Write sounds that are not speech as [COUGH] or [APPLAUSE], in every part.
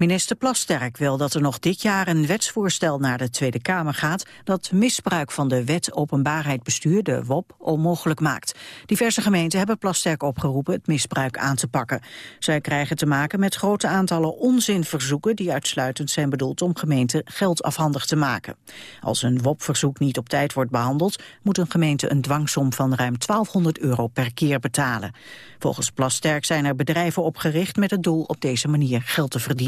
Minister Plasterk wil dat er nog dit jaar een wetsvoorstel naar de Tweede Kamer gaat dat misbruik van de wet openbaarheid bestuur, de WOP, onmogelijk maakt. Diverse gemeenten hebben Plasterk opgeroepen het misbruik aan te pakken. Zij krijgen te maken met grote aantallen onzinverzoeken die uitsluitend zijn bedoeld om gemeenten geld afhandig te maken. Als een WOP-verzoek niet op tijd wordt behandeld, moet een gemeente een dwangsom van ruim 1200 euro per keer betalen. Volgens Plasterk zijn er bedrijven opgericht met het doel op deze manier geld te verdienen.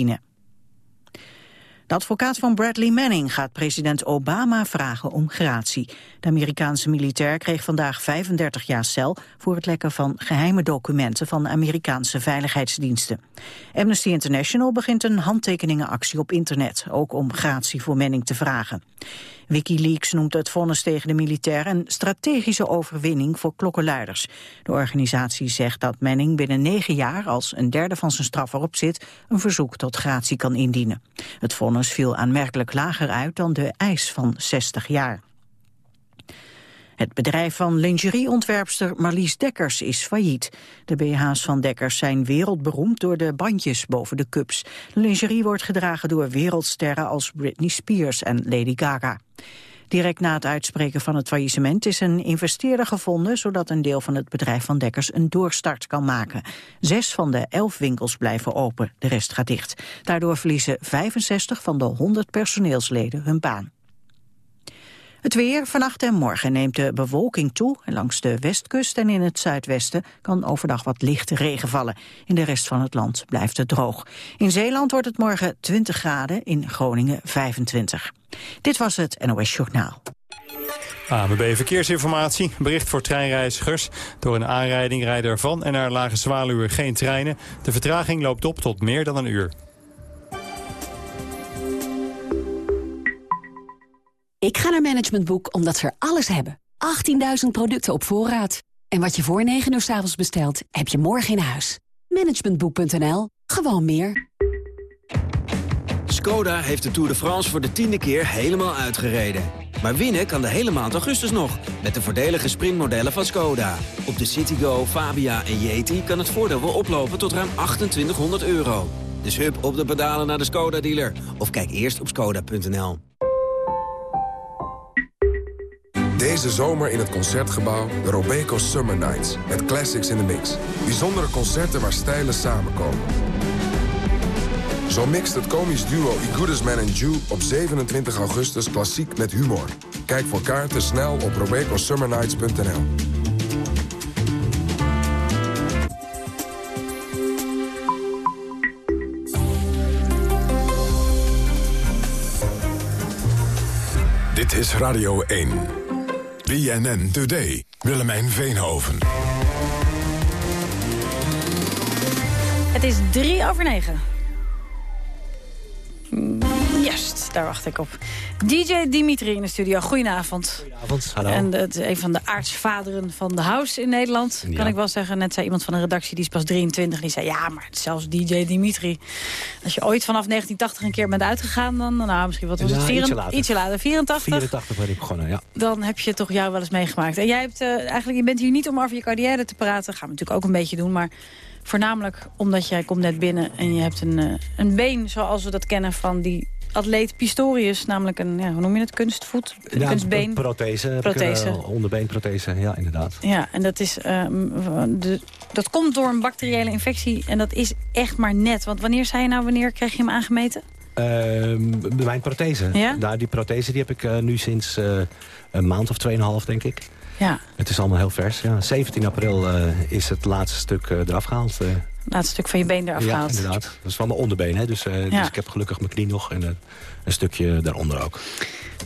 De advocaat van Bradley Manning gaat president Obama vragen om gratie. De Amerikaanse militair kreeg vandaag 35 jaar cel... voor het lekken van geheime documenten van Amerikaanse veiligheidsdiensten. Amnesty International begint een handtekeningenactie op internet... ook om gratie voor Manning te vragen. Wikileaks noemt het vonnis tegen de militair een strategische overwinning voor klokkenluiders. De organisatie zegt dat Manning binnen negen jaar, als een derde van zijn straf erop zit, een verzoek tot gratie kan indienen. Het vonnis viel aanmerkelijk lager uit dan de eis van 60 jaar. Het bedrijf van lingerieontwerpster Marlies Dekkers is failliet. De BH's van Dekkers zijn wereldberoemd door de bandjes boven de cups. De lingerie wordt gedragen door wereldsterren als Britney Spears en Lady Gaga. Direct na het uitspreken van het faillissement is een investeerder gevonden... zodat een deel van het bedrijf van Dekkers een doorstart kan maken. Zes van de elf winkels blijven open, de rest gaat dicht. Daardoor verliezen 65 van de 100 personeelsleden hun baan. Het weer, vannacht en morgen neemt de bewolking toe. En langs de westkust en in het zuidwesten kan overdag wat lichte regen vallen. In de rest van het land blijft het droog. In Zeeland wordt het morgen 20 graden, in Groningen 25. Dit was het NOS Journaal. AMB Verkeersinformatie, bericht voor treinreizigers. Door een aanrijding rijden er van en naar Lage Zwaluwe geen treinen. De vertraging loopt op tot meer dan een uur. Ik ga naar Management Boek omdat ze er alles hebben. 18.000 producten op voorraad. En wat je voor 9 uur s avonds bestelt, heb je morgen in huis. Managementboek.nl. Gewoon meer. Skoda heeft de Tour de France voor de tiende keer helemaal uitgereden. Maar winnen kan de hele maand augustus nog. Met de voordelige sprintmodellen van Skoda. Op de Citigo, Fabia en Yeti kan het voordeel wel oplopen tot ruim 2800 euro. Dus hup op de pedalen naar de Skoda-dealer. Of kijk eerst op skoda.nl. Deze zomer in het Concertgebouw de Robeco Summer Nights. Met classics in the mix. Bijzondere concerten waar stijlen samenkomen. Zo mixt het komisch duo I Goodest Man and Jew op 27 augustus klassiek met humor. Kijk voor kaarten snel op robecosummernights.nl. Dit is Radio 1. BNN Today. Willemijn Veenhoven. Het is drie over negen. Juist, daar wacht ik op. DJ Dimitri in de studio. Goedenavond. Goedenavond, hallo. En het is een van de aartsvaderen van de house in Nederland, kan ik wel zeggen. Net zei iemand van een redactie, die is pas 23, die zei... ja, maar zelfs DJ Dimitri. Als je ooit vanaf 1980 een keer bent uitgegaan... dan, nou, misschien wat was Ja, het? ietsje later. Ietsje later, 84. 84 ben ik begonnen, ja. Dan heb je toch jou wel eens meegemaakt. En jij hebt eh, eigenlijk, je bent hier niet om over je carrière te praten. gaan we natuurlijk ook een beetje doen, maar... Voornamelijk omdat jij komt net binnen en je hebt een, eh, een been zoals we dat kennen van die atleet Pistorius. Namelijk een, ja, hoe noem je het, kunstvoet? Een ja, kunstbeen. een Prothese. ik, eh, onderbeenprothese, ja, inderdaad. Ja, en dat, is, de, dat komt door een bacteriële infectie en dat is echt maar net. Want wanneer zei je nou, wanneer kreeg je hem aangemeten? Ehm, mijn prothese. Ja? Daar, die prothese die heb ik eh, nu sinds eh, een maand of tweeënhalf, denk ik. Ja, Het is allemaal heel vers. Ja. 17 april eh, is het laatste stuk eh, eraf gehaald. eh. laatste stuk van je been eraf ja, gehaald. inderdaad. Dat is van mijn onderbeen. Hè. Dus, Ja. dus ik heb gelukkig mijn knie nog en een stukje daaronder ook.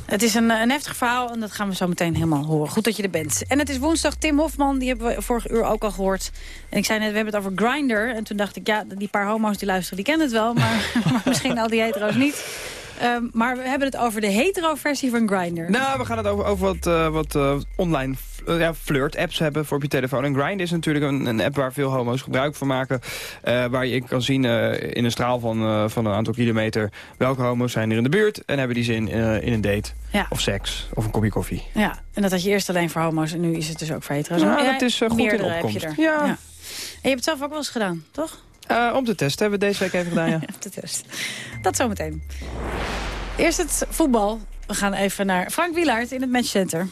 Het is een, een heftig verhaal en dat gaan we zo meteen helemaal horen. Goed dat je er bent. En het is woensdag Tim Hofman, die hebben we vorig uur ook al gehoord. En ik zei net, we hebben het over Grindr. En toen dacht ik, ja, die paar homo's die luisteren, die kennen het wel. Maar, [LAUGHS] maar misschien al die hetero's niet. Ehm, maar we hebben het over de hetero-versie van Grindr. Nou, we gaan het over, over wat, eh, wat eh, online eh, ja, flirt-apps hebben voor op je telefoon. En Grindr is natuurlijk een, een app waar veel homo's gebruik van maken. waar je kan zien in een straal van, van een aantal kilometer... welke homo's zijn er in de buurt en hebben die zin in een date. Ja. Of seks, of een kopje koffie. Ja, en dat had je eerst alleen voor homo's en nu is het dus ook voor hetero's. Ja, Maar dat is, goed in meerdere heb je opkomst. er. Ja. je hebt het zelf ook wel eens gedaan, toch? Uh, om te testen hebben we deze week even gedaan, ja. [LAUGHS] om te testen. Dat zometeen. Eerst het voetbal. We gaan even naar Frank Wielaert in het matchcenter.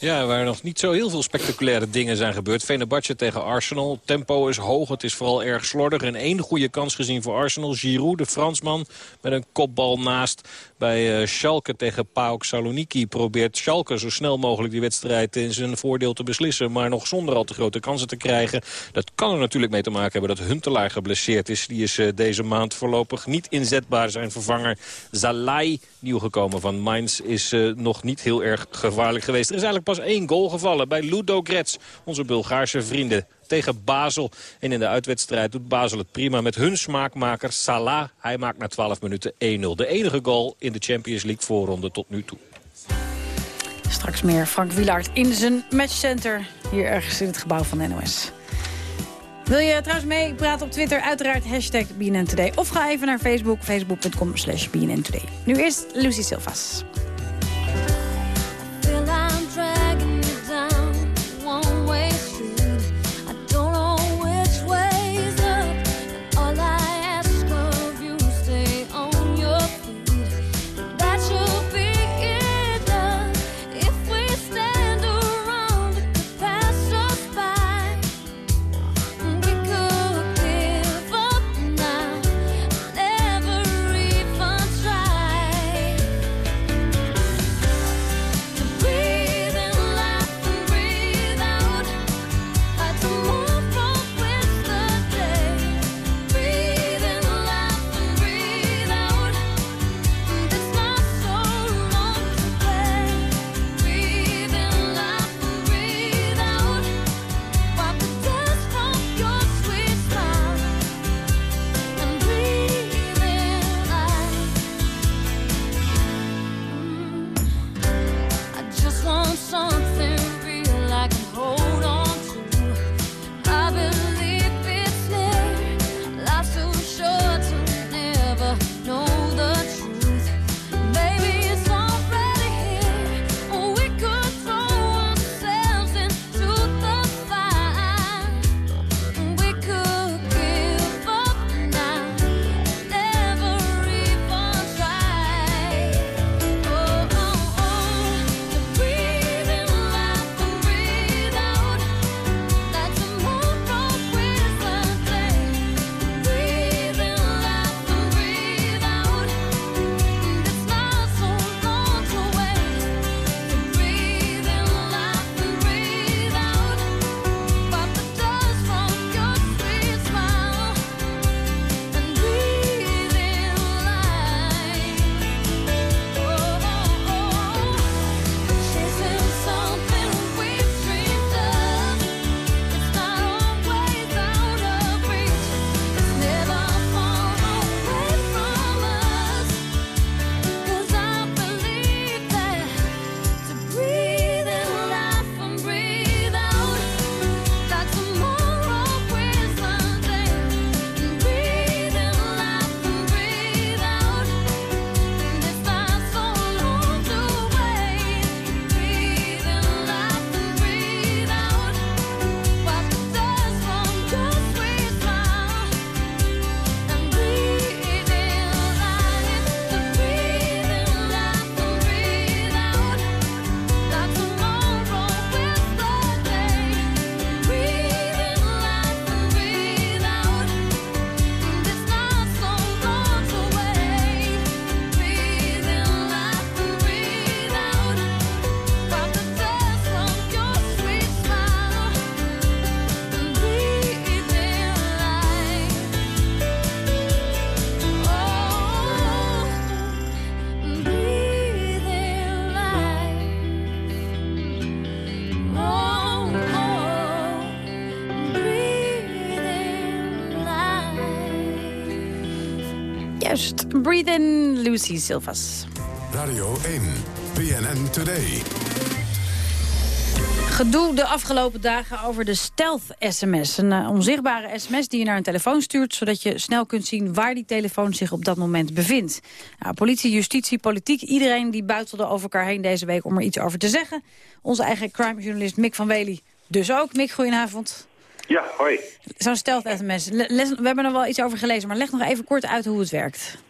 Ja, waar nog niet zo heel veel spectaculaire dingen zijn gebeurd. Fenerbahce tegen Arsenal. Tempo is hoog, het is vooral erg slordig. En één goede kans gezien voor Arsenal. Giroud, de Fransman, met een kopbal naast. Bij uh, Schalke tegen PAOK Saloniki probeert Schalke zo snel mogelijk die wedstrijd in zijn voordeel te beslissen. Maar nog zonder al te grote kansen te krijgen. Dat kan er natuurlijk mee te maken hebben dat Huntelaar geblesseerd is. Die is uh, deze maand voorlopig niet inzetbaar. Zijn vervanger Zalai, nieuw gekomen van Mainz, is uh, nog niet heel erg gevaarlijk geweest. Er is eigenlijk pas één goal gevallen bij Ludo Grets, onze Bulgaarse vrienden tegen Basel. En in de uitwedstrijd doet Basel het prima met hun smaakmaker Salah. Hij maakt na 12 minuten 1-0. De enige goal in de Champions League voorronde tot nu toe. Straks meer Frank Wielaert in zijn matchcenter. Hier ergens in het gebouw van NOS. Wil je trouwens meepraten op Twitter? Uiteraard hashtag BNN. Of ga even naar Facebook, facebook.com slash BNN Today. Nu eerst Lucy Silvas. Breathe in, Lucy Silvas. Radio 1, PNN Today. Gedoe de afgelopen dagen over de stealth-sms. Een uh, onzichtbare sms die je naar een telefoon stuurt... zodat je snel kunt zien waar die telefoon zich op dat moment bevindt. Nou, politie, justitie, politiek, iedereen die buitelde over elkaar heen deze week... om er iets over te zeggen. Onze eigen crime-journalist Mick van Wely dus ook. Mick, goedenavond. Ja, hoi. Zo'n stealth-sms. We hebben er wel iets over gelezen, maar leg nog even kort uit hoe het werkt.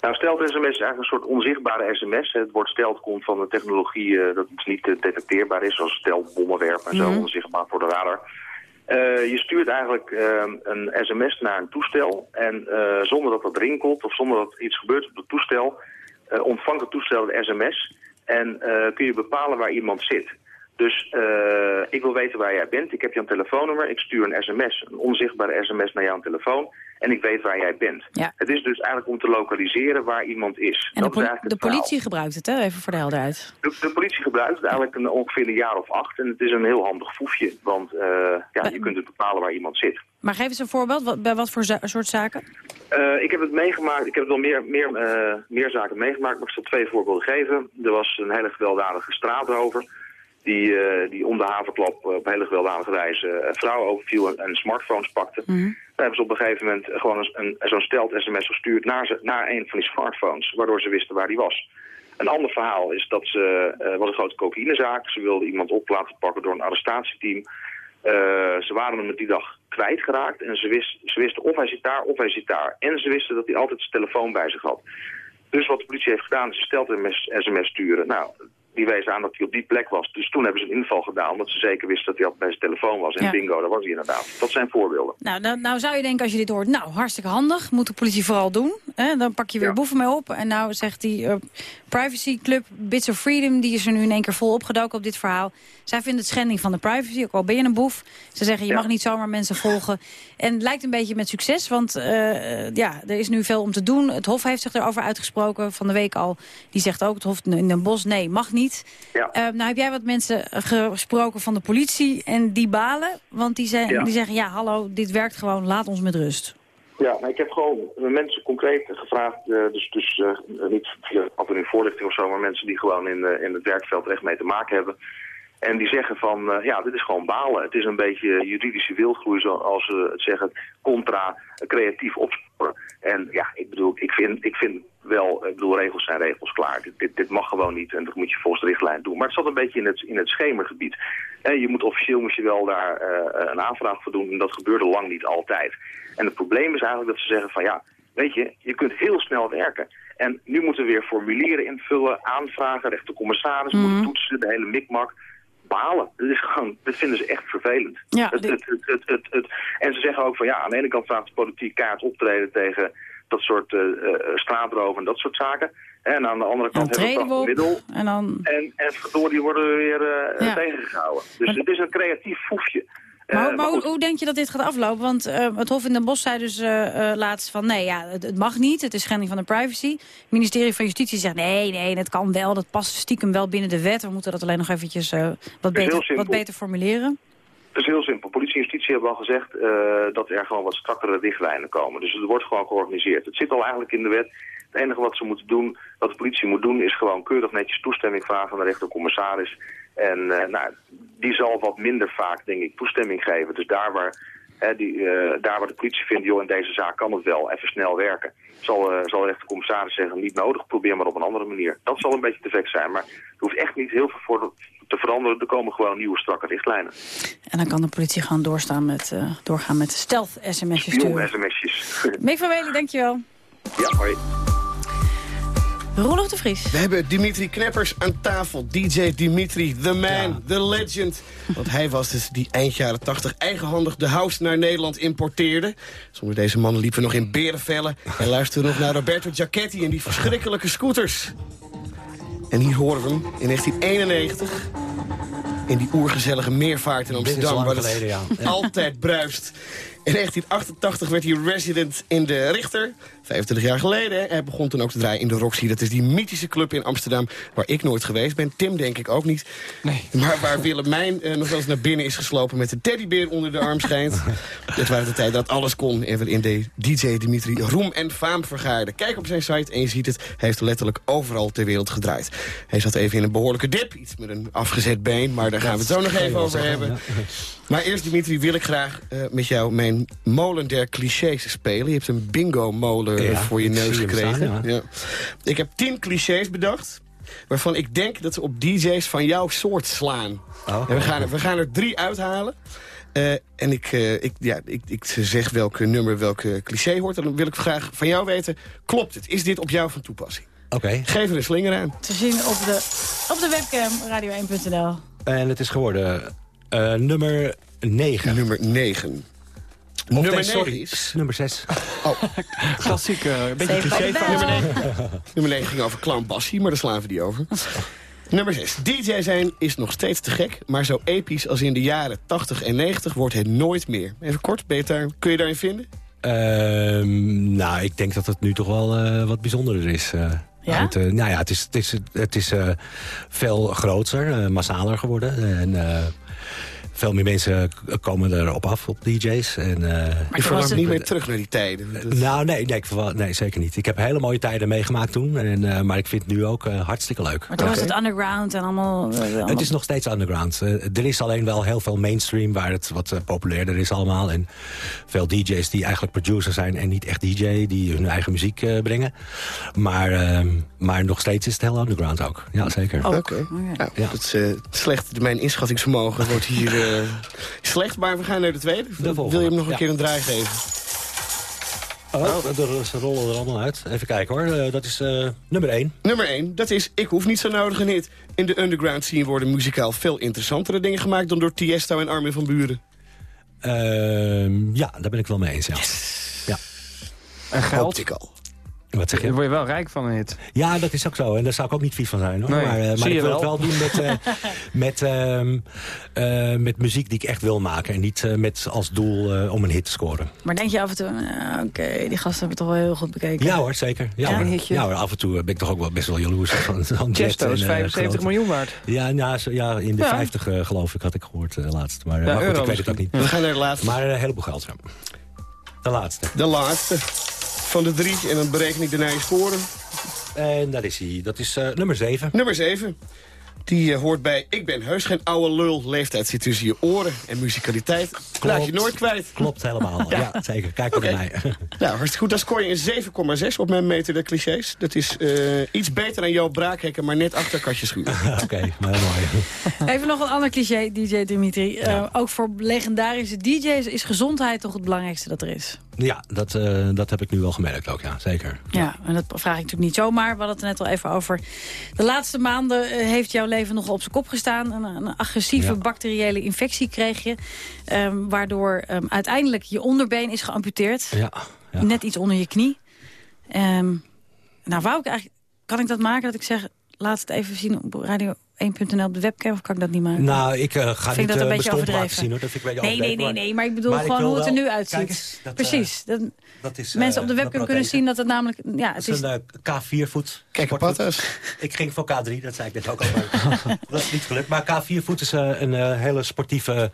Nou, stealth-sms is eigenlijk een soort onzichtbare sms. Het woord stealth komt van de technologie uh, dat het niet uh, detecteerbaar is, zoals stealth, bommenwerpen en zo, mm onzichtbaar voor de radar. Uh, je stuurt eigenlijk een sms naar een toestel en zonder dat dat rinkelt of zonder dat iets gebeurt op het toestel, ontvangt het toestel de sms en kun je bepalen waar iemand zit. Dus uh, ik wil weten waar jij bent. Ik heb jouw telefoonnummer. Ik stuur een sms, een onzichtbare sms naar jouw telefoon. En ik weet waar jij bent. Ja. Het is dus eigenlijk om te lokaliseren waar iemand is. En de, is de politie gebruikt het, hè? even voor de helderheid. De, de politie gebruikt het eigenlijk een, ongeveer een jaar of acht. En het is een heel handig foefje. Want uh, ja, je kunt het bepalen waar iemand zit. Maar geef eens een voorbeeld. Wat, bij wat voor soort zaken? Uh, ik heb het meegemaakt. Ik heb wel meer, meer, meer zaken meegemaakt. Maar ik zal twee voorbeelden geven. Er was een hele gewelddadige straatrover die, uh, die om de havenklap op hele gewelddadige wijze vrouwen overviel en, smartphones pakte. Mm -hmm. hebben ze op een gegeven moment gewoon een, zo'n stelt sms gestuurd naar, ze, naar een van die smartphones, waardoor ze wisten waar die was. Een ander verhaal is dat ze, uh, was een grote cocaïnezaak, ze wilden iemand op laten pakken door een arrestatieteam. Uh, ze waren hem die dag kwijtgeraakt en ze, wist, ze wisten of hij zit daar of hij zit daar. En ze wisten dat hij altijd zijn telefoon bij zich had. Dus wat de politie heeft gedaan is ze stelt een sms sturen. Nou, die wees aan dat hij op die plek was. Dus toen hebben ze een inval gedaan, omdat ze zeker wisten dat hij altijd bij zijn telefoon was. En bingo, daar was hij inderdaad. Dat zijn voorbeelden. Nou, nou, nou, zou je denken als je dit hoort, nou, hartstikke handig. Moet de politie vooral doen. Hè? Dan pak je weer boeven mee op. En nou zegt die uh, privacy club Bits of Freedom, die is er nu in één keer vol opgedoken op dit verhaal. Zij vinden het schending van de privacy, ook al ben je een boef. Ze zeggen, je mag niet zomaar mensen volgen. En het lijkt een beetje met succes, want uh, ja, er is nu veel om te doen. Het Hof heeft zich erover uitgesproken, van de week al. Die zegt ook, het Hof in Den Bosch, nee, mag niet. Ja. Uh, nou heb jij wat mensen gesproken van de politie en die balen. Want die, zijn, die zeggen, ja, hallo, dit werkt gewoon, laat ons met rust. Ja, maar ik heb gewoon mensen concreet gevraagd, uh, dus, dus uh, niet af en voorlichting of zo, maar mensen die gewoon in, in het werkveld echt mee te maken hebben. En die zeggen van, uh, ja, dit is gewoon balen. Het is een beetje juridische wildgroei, zoals ze het zeggen, contra creatief opsporen. En ja, ik bedoel, ik vind, ik vind wel, ik bedoel, regels zijn regels klaar. Dit, dit, dit mag gewoon niet en dat moet je volgens de richtlijn doen. Maar het zat een beetje in het, in het schemergebied. En je moet officieel moet je wel daar uh, een aanvraag voor doen en dat gebeurde lang niet altijd. En het probleem is eigenlijk dat ze zeggen van, ja, weet je, je kunt heel snel werken. En nu moeten we weer formulieren invullen, aanvragen, rechtercommissaris, mm -hmm. moeten toetsen, de hele mikmak balen. Dat, is gewoon, dat vinden ze echt vervelend. Ja, het, het, het, het, en ze zeggen ook van ja, aan de ene kant staat de politiek kaart optreden tegen dat soort uh, straatroven en dat soort zaken. En aan de andere kant hebben we het middel. En, dan... en, en door die worden we weer uh, ja. tegengehouden. Dus het is een creatief foefje. Maar, maar hoe, hoe, denk je dat dit gaat aflopen? Want uh, het Hof in Den Bosch zei dus uh, laatst van... nee, ja, het, het, mag niet, het is schending van de privacy. Het ministerie van Justitie zegt... nee, nee, het kan wel, dat past stiekem wel binnen de wet. We moeten dat alleen nog eventjes wat, beter, wat beter formuleren. Het is heel simpel. Politie en justitie hebben al gezegd dat er gewoon wat strakkere richtlijnen komen. Dus het wordt gewoon georganiseerd. Het zit al eigenlijk in de wet. Het enige wat ze moeten doen, wat de politie moet doen... is gewoon keurig netjes toestemming vragen aan de rechtercommissaris... En uh, nou, die zal wat minder vaak, denk ik, toestemming geven. Dus daar waar, die, uh, daar waar de politie vindt, joh, in deze zaak kan het wel, even snel werken. Zal, zal de commissaris zeggen, niet nodig, probeer maar op een andere manier. Dat zal een beetje te vex zijn, maar er hoeft echt niet heel veel voor te veranderen. Er komen gewoon nieuwe strakke richtlijnen. En dan kan de politie gewoon doorstaan met, doorgaan met stealth-sms'jes sturen. sms'jes. [LAUGHS] Mick van Wely, dankjewel. Ja, hoi. Roelof de Vries. We hebben Dimitri Kneppers aan tafel. DJ Dimitri, the man, ja. the legend. Want hij was dus die eind jaren 80 eigenhandig de house naar Nederland importeerde. Zonder deze mannen liepen we nog in berenvellen. En luisterden nog naar Roberto Giacchetti en die verschrikkelijke scooters. En hier horen we hem in 1991 in die oergezellige meervaart in Amsterdam... waar het [LAUGHS] ja. altijd bruist. In 1988 werd hij resident in de Richter. 25 jaar geleden. Hij begon toen ook te draaien in de Roxy. Dat is die mythische club in Amsterdam waar ik nooit geweest ben. Tim denk ik ook niet. Nee. Maar waar Willemijn uh, nog wel eens naar binnen is geslopen... met de teddybeer onder de arm schijnt. [LAUGHS] Dit waren de tijd dat alles kon. En we in de DJ Dimitri roem en faam vergaarde. Kijk op zijn site en je ziet het. Hij heeft letterlijk overal ter wereld gedraaid. Hij zat even in een behoorlijke dip. Iets met een afgezet been. Maar daar gaan we het zo nog even over hebben. Maar eerst, Dimitri, wil ik graag uh, met jou mijn molen der clichés spelen. Je hebt een bingo-molen ja, voor je neus gekregen. Staan, ja. Ja. Ik heb tien clichés bedacht waarvan ik denk dat ze op DJ's van jouw soort slaan. Oh, en we, gaan er, we gaan er drie uithalen. Eh, en ik, eh, ik, ja, ik, ik zeg welke nummer, welke cliché hoort. En dan wil ik graag van jou weten, klopt het? Is dit op jou van toepassing? Oké. Geef er een slinger aan. Te zien op de, op de webcam radio1.nl. En het is geworden uh, nummer 9. Nummer 9. Nummer 9 sorry, is... nummer 6. [LAUGHS] Oh, klassiek, uh, een beetje cliché van nummer 9. [LAUGHS] nummer 9 ging over Clown Bassie, maar daar slaan we die over. Nummer 6. DJ zijn is nog steeds te gek, maar zo episch als in de jaren 80 en 90 wordt het nooit meer. Even kort, daar, kun je daarin vinden? Uh, nou, ik denk dat het nu toch wel uh, wat bijzonderder is. Uh, ja? Het, nou ja, het is, het is, het is veel groter, massaler geworden. En veel meer mensen komen erop af, op DJ's. En, uh, je verlangt niet meer terug naar die tijden? Nou, nee, nee, nee, zeker niet. Ik heb hele mooie tijden meegemaakt toen. En, uh, maar ik vind het nu ook uh, hartstikke leuk. Maar toen was het underground en allemaal... Het is nog steeds underground. er is alleen wel heel veel mainstream waar het wat populairder is allemaal. En veel DJ's die eigenlijk producer zijn en niet echt DJ. Die hun eigen muziek brengen. Maar, ehm, maar nog steeds is het heel underground ook. Ja, zeker. Oké. Okay. Oh, ja. is slecht. Mijn inschattingsvermogen wordt hier... [LAUGHS] Uh, slecht, maar we gaan naar de tweede. De Wil je hem nog een keer een draai geven? Oh, oh. ze rollen er allemaal uit. Even kijken hoor. Uh, dat is uh, nummer 1. Nummer 1. Dat is Ik hoef niet zo nodig een hit. In de underground scene worden muzikaal veel interessantere dingen gemaakt... dan door Tiesto en Armin van Buren. Uh, ja, daar ben ik wel mee eens. Ja. Yes. ja. En geld? ik al. Wat zeg je? Daar word je wel rijk van een hit. Ja, dat is ook zo. En daar zou ik ook niet vies van zijn. Hoor. Nee, maar uh, maar ik wil wel. het wel doen met, uh, [LAUGHS] met, uh, met muziek die ik echt wil maken. En niet met als doel om een hit te scoren. Maar denk je af en toe, oké, okay, die gasten hebben toch wel heel goed bekeken. Ja hoor, zeker. Ja, ja, hoor. ja hoor, af en toe ben ik toch ook wel best wel jaloers. van, Chesto is 75 miljoen waard. Ja, ja, zo, ja in de ja. 50 geloof ik had ik gehoord laatst. Maar, maar goed, ik weet het ook niet. We gaan naar de laatste. Maar een heleboel geld, ja. De laatste. De laatste van de drie. En dan bereken ik daarna je scoren. En dat is hij. Dat is uh, nummer 7. Nummer 7. Die uh, hoort bij Ik ben heus geen oude lul. Leeftijd zit tussen je oren en muzikaliteit. Klopt. Laat je nooit kwijt. Klopt helemaal. [LAUGHS] ja. ja. zeker. Kijk okay. naar mij. nou, hartstikke goed. Dan scoor je een 7,6 op mijn meter de clichés. Dat is uh, iets beter dan jouw braakhekken, maar net achter Katje Schuur. [LAUGHS] Oké, okay, heel mooi. [LAUGHS] Even nog een ander cliché, DJ Dimitri. Ja. ook voor legendarische DJ's is gezondheid toch het belangrijkste dat er is. Ja, dat, uh, dat heb ik nu wel gemerkt ook, ja, zeker. Ja, en dat vraag ik natuurlijk niet zomaar. We hadden het er net al even over. De laatste maanden uh, heeft jouw leven nog op zijn kop gestaan. Een, een agressieve ja. bacteriële infectie kreeg je. Um, waardoor um, uiteindelijk je onderbeen is geamputeerd. Ja, ja. Net iets onder je knie. Um, nou, wou ik eigenlijk, kan ik dat maken dat ik zeg... laat het even zien op radio 1.nl op de webcam, of kan ik dat niet maken? Nou, ik uh, ga vind niet dat een uh, beetje overdreven. zien, hoor. Dat vind ik een beetje nee, nee, nee, nee, maar ik bedoel maar gewoon ik hoe het er nu uitziet. Eens, dat, Precies. Dat, dat is, mensen op de webcam kunnen zien dat het namelijk... Ja, het is een uh, K4-voet. Kijk, patas. Ik ging voor K3, dat zei ik net ook al. [LAUGHS] dat is niet gelukt. Maar K4-voet is een hele sportieve...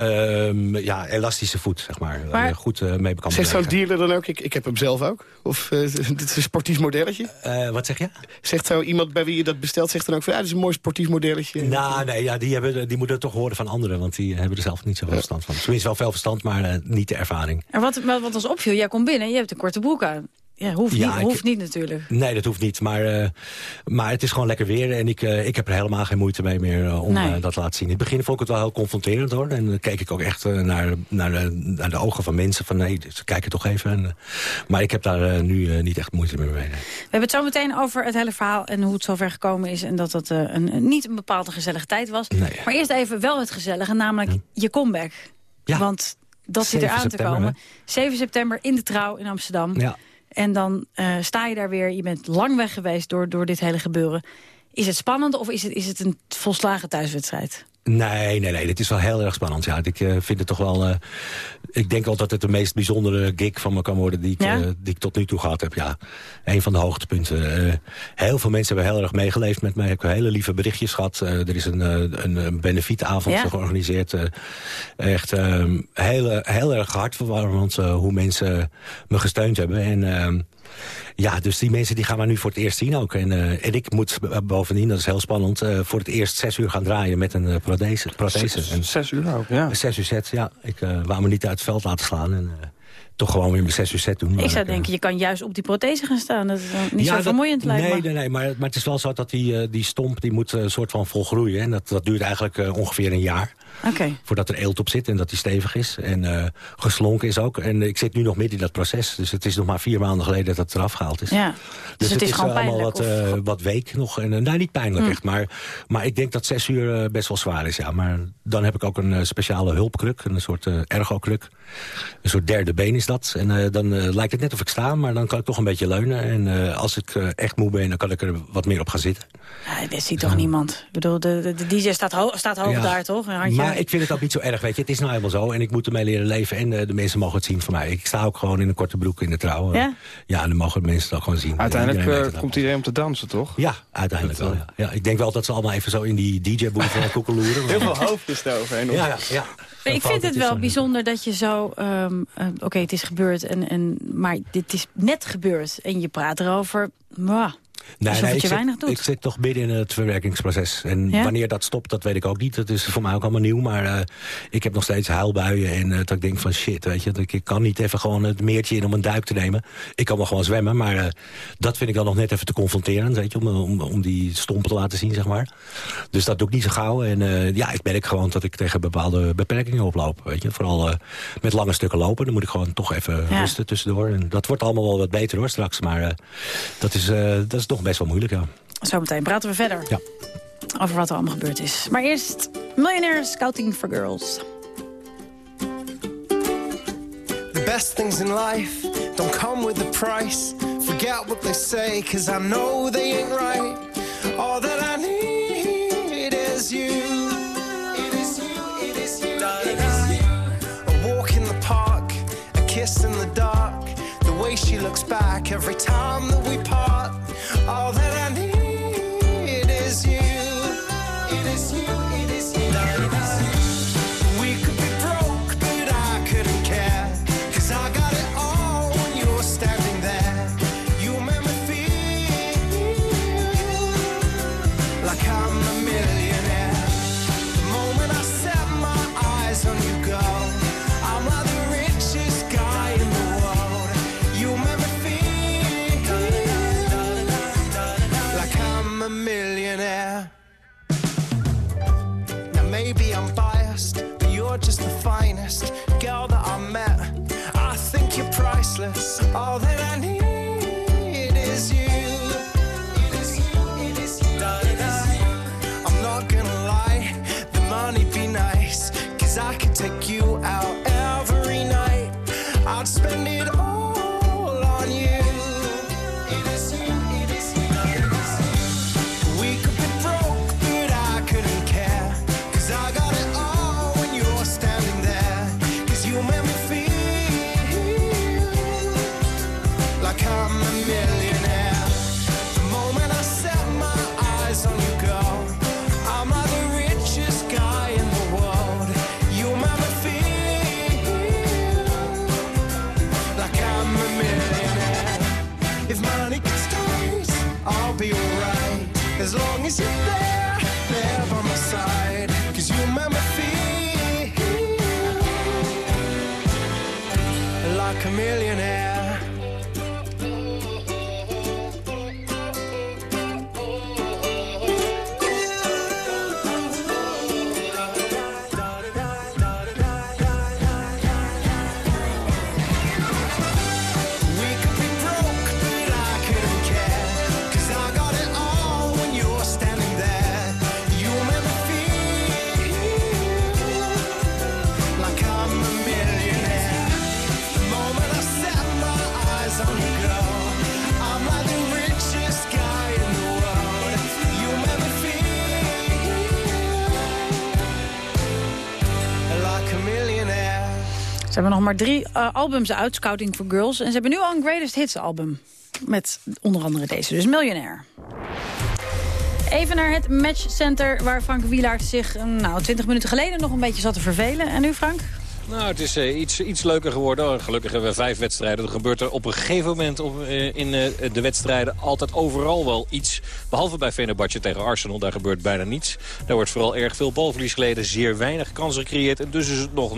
Um, ja, elastische voet, zeg maar. maar goed uh, mee bekend. Zegt zo'n dealer dan ook, ik, ik heb hem zelf ook? Of uh, [LAUGHS] dit is een sportief modelletje? Uh, wat zeg je? Zegt zo iemand bij wie je dat bestelt, zegt dan ook van... ja, dit is een mooi sportief modelletje? Nou, nee, ja, die, hebben, die moeten toch horen van anderen... want die hebben er zelf niet zoveel verstand van. Tenminste wel veel verstand, maar niet de ervaring. En wat, wat ons opviel, jij komt binnen en je hebt een korte broek aan. Ja, hoeft, ja, niet, hoeft niet natuurlijk. Nee, dat hoeft niet. Maar, uh, maar het is gewoon lekker weer. En ik, uh, ik heb er helemaal geen moeite mee meer uh, om nee. dat te laten zien. In het begin vond ik het wel heel confronterend hoor. En dan keek ik ook echt naar, naar, de, naar de ogen van mensen. Van nee, ze kijken toch even. En, maar ik heb daar nu niet echt moeite meer mee. Nee. We hebben het zo meteen over het hele verhaal en hoe het zover gekomen is. En dat het een, een, niet een bepaalde gezellige tijd was. Nee. Maar eerst even wel het gezellige, namelijk ja. je comeback. Ja. Want dat zit eraan te komen. Hè? 7 september in de Trouw in Amsterdam. Ja. En dan uh, sta je daar weer, je bent lang weg geweest door, door dit hele gebeuren. Is het spannend of is het, is het een volslagen thuiswedstrijd? Nee, nee, nee. Dit is wel heel erg spannend. Ja, ik uh, vind het toch wel... Uh, ik denk wel dat het de meest bijzondere gig van me kan worden... die ik, ja? uh, die ik tot nu toe gehad heb. Ja, een van de hoogtepunten. heel veel mensen hebben heel erg meegeleefd met mij. Ik heb hele lieve berichtjes gehad. er is een, een, een benefietavond ja? georganiseerd. echt ehm, heel, heel erg hartverwarmend hoe mensen me gesteund hebben. En... Ja, dus die mensen die gaan we nu voor het eerst zien ook. En, uh, en ik moet bovendien, dat is heel spannend... Uh, voor het eerst zes uur gaan draaien met een uh, prothese. prothese. Zes, zes uur ook, ja. Zes uur set, ja. Ik wou me niet uit het veld laten slaan. En, toch gewoon weer mijn zes uur set doen. Ik zou denken, je kan juist op die prothese gaan staan. Dat is niet zo vermoeiend lijkt nee, Nee, nee, maar, maar het is wel zo dat die, die stomp die moet een soort van volgroeien. En dat, dat duurt eigenlijk ongeveer een jaar. Voordat er eelt op zit en dat die stevig is. En uh, geslonken is ook. En ik zit nu nog midden in dat proces. Dus het is nog maar vier maanden geleden dat het eraf gehaald is. Ja. Dus, dus het, is, gewoon allemaal wat, uh, wat week nog. En, uh, nou, niet pijnlijk mm. echt. Maar, maar ik denk dat zes uur best wel zwaar is. Ja. Maar dan heb ik ook een speciale hulpkruk. Een soort ergo-kruk. Een soort derde been is dat. En dan lijkt het net of ik sta. Maar dan kan ik toch een beetje leunen. En als ik echt moe ben, dan kan ik er wat meer op gaan zitten. Ja, dat ziet toch niemand? Ik bedoel, de, de, de DJ staat, ho staat hoog ja. daar, toch? Een handje maar ik vind het ook niet zo erg, weet je. Het is nou helemaal zo en ik moet ermee leren leven. En uh, de mensen mogen het zien van mij. Ik sta ook gewoon in een korte broek in de trouw. Ja? Ja, en dan mogen de mensen het ook gewoon zien. Uiteindelijk iedereen uh, komt iedereen om te dansen, toch? Ja, uiteindelijk wel. Ja. ja. ik denk wel dat ze allemaal even zo in die DJ-boek van koekeloeren. [LAUGHS] Heel veel hoofdjes eroverheen. Ja, ja, ja. ik vind het wel bijzonder dat je zo... Um, uh, Oké, okay, het is gebeurd, en, en, maar dit is net gebeurd. En je praat erover... Mwah. Nee, nee ik, zit, ik zit toch midden in het verwerkingsproces. En ja? wanneer dat stopt, dat weet ik ook niet. Dat is voor mij ook allemaal nieuw. Maar uh, ik heb nog steeds huilbuien. En uh, dat ik denk van shit, weet je. Ik, ik kan niet even gewoon het meertje in om een duik te nemen. Ik kan wel gewoon zwemmen. Maar uh, dat vind ik dan nog net even te confronterend. Weet je, om, om, om die stompen te laten zien, zeg maar. Dus dat doe ik niet zo gauw. En ja, ik merk gewoon dat ik tegen bepaalde beperkingen oploop. Weet je. Vooral met lange stukken lopen. Dan moet ik gewoon toch even ja. rusten tussendoor. En dat wordt allemaal wel wat beter hoor straks. Maar dat, is, dat is toch best wel moeilijk, ja. Zometeen praten we verder. Ja. Over wat er allemaal gebeurd is. Maar eerst Millionaire Scouting for Girls. The best things in life don't come with a price. Forget what they say, cause I know they ain't right. All that I need is you. It is you, it is you, it is you. A walk in the park, a kiss in the dark. The way she looks back every time that we part. All that I need is you. It is you. All that I need is you. You, you. I'm not gonna lie, the money be nice. Cause I could take you hebben nog maar drie uh, albums uit, Scouting for Girls. En ze hebben nu al een Greatest Hits album. Met onder andere deze, dus Miljonair. Even naar het matchcenter waar Frank Wielaert zich uh, nou, 20 minuten geleden nog een beetje zat te vervelen. En nu Frank? Nou, het is uh, iets, iets leuker geworden. Gelukkig hebben we vijf wedstrijden. Er gebeurt er op een gegeven moment op, uh, in uh, de wedstrijden altijd overal wel iets. Behalve bij Fenerbahce tegen Arsenal, daar gebeurt bijna niets. Daar wordt vooral erg veel balverlies geleden, zeer weinig kansen gecreëerd. En dus is het nog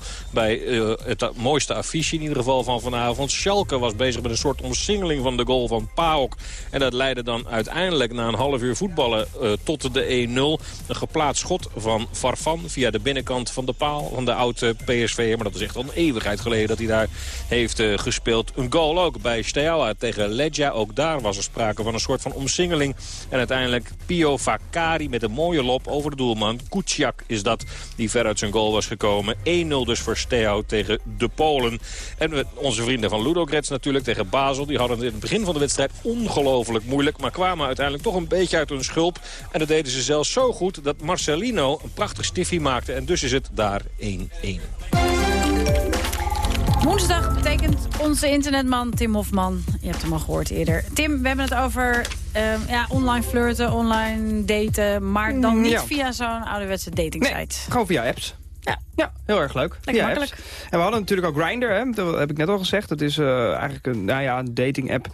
0-0 bij het mooiste affiche in ieder geval van vanavond. Schalke was bezig met een soort omsingeling van de goal van Paok. En dat leidde dan uiteindelijk na een half uur voetballen tot de 1-0. Een geplaatst schot van Farfan via de binnenkant van de paal van de oude PSV. Maar dat is echt al een eeuwigheid geleden dat hij daar heeft uh, gespeeld. Een goal ook bij Steaua tegen Legia. Ook daar was er sprake van een soort van omsingeling. En uiteindelijk Pio Vakari met een mooie lop over de doelman. Kuciak is dat die ver uit zijn goal was gekomen. 1-0 dus voor Steaua tegen de Polen. En onze vrienden van Ludogrets natuurlijk tegen Basel. Die hadden het in het begin van de wedstrijd ongelooflijk moeilijk. Maar kwamen uiteindelijk toch een beetje uit hun schulp. En dat deden ze zelfs zo goed dat Marcelino een prachtig stiffie maakte. En dus is het daar 1-1. Woensdag betekent onze internetman Tim Hofman. Je hebt hem al gehoord eerder. Tim, we hebben het over uh, ja, online flirten, online daten... maar dan niet Ja. via zo'n ouderwetse datingsite. Nee, gewoon via apps. Ja. ja, heel erg leuk. Lekker makkelijk. apps. En we hadden natuurlijk ook Grindr, hè? dat heb ik net al gezegd. Dat is eh, eigenlijk een, nou ja, een dating app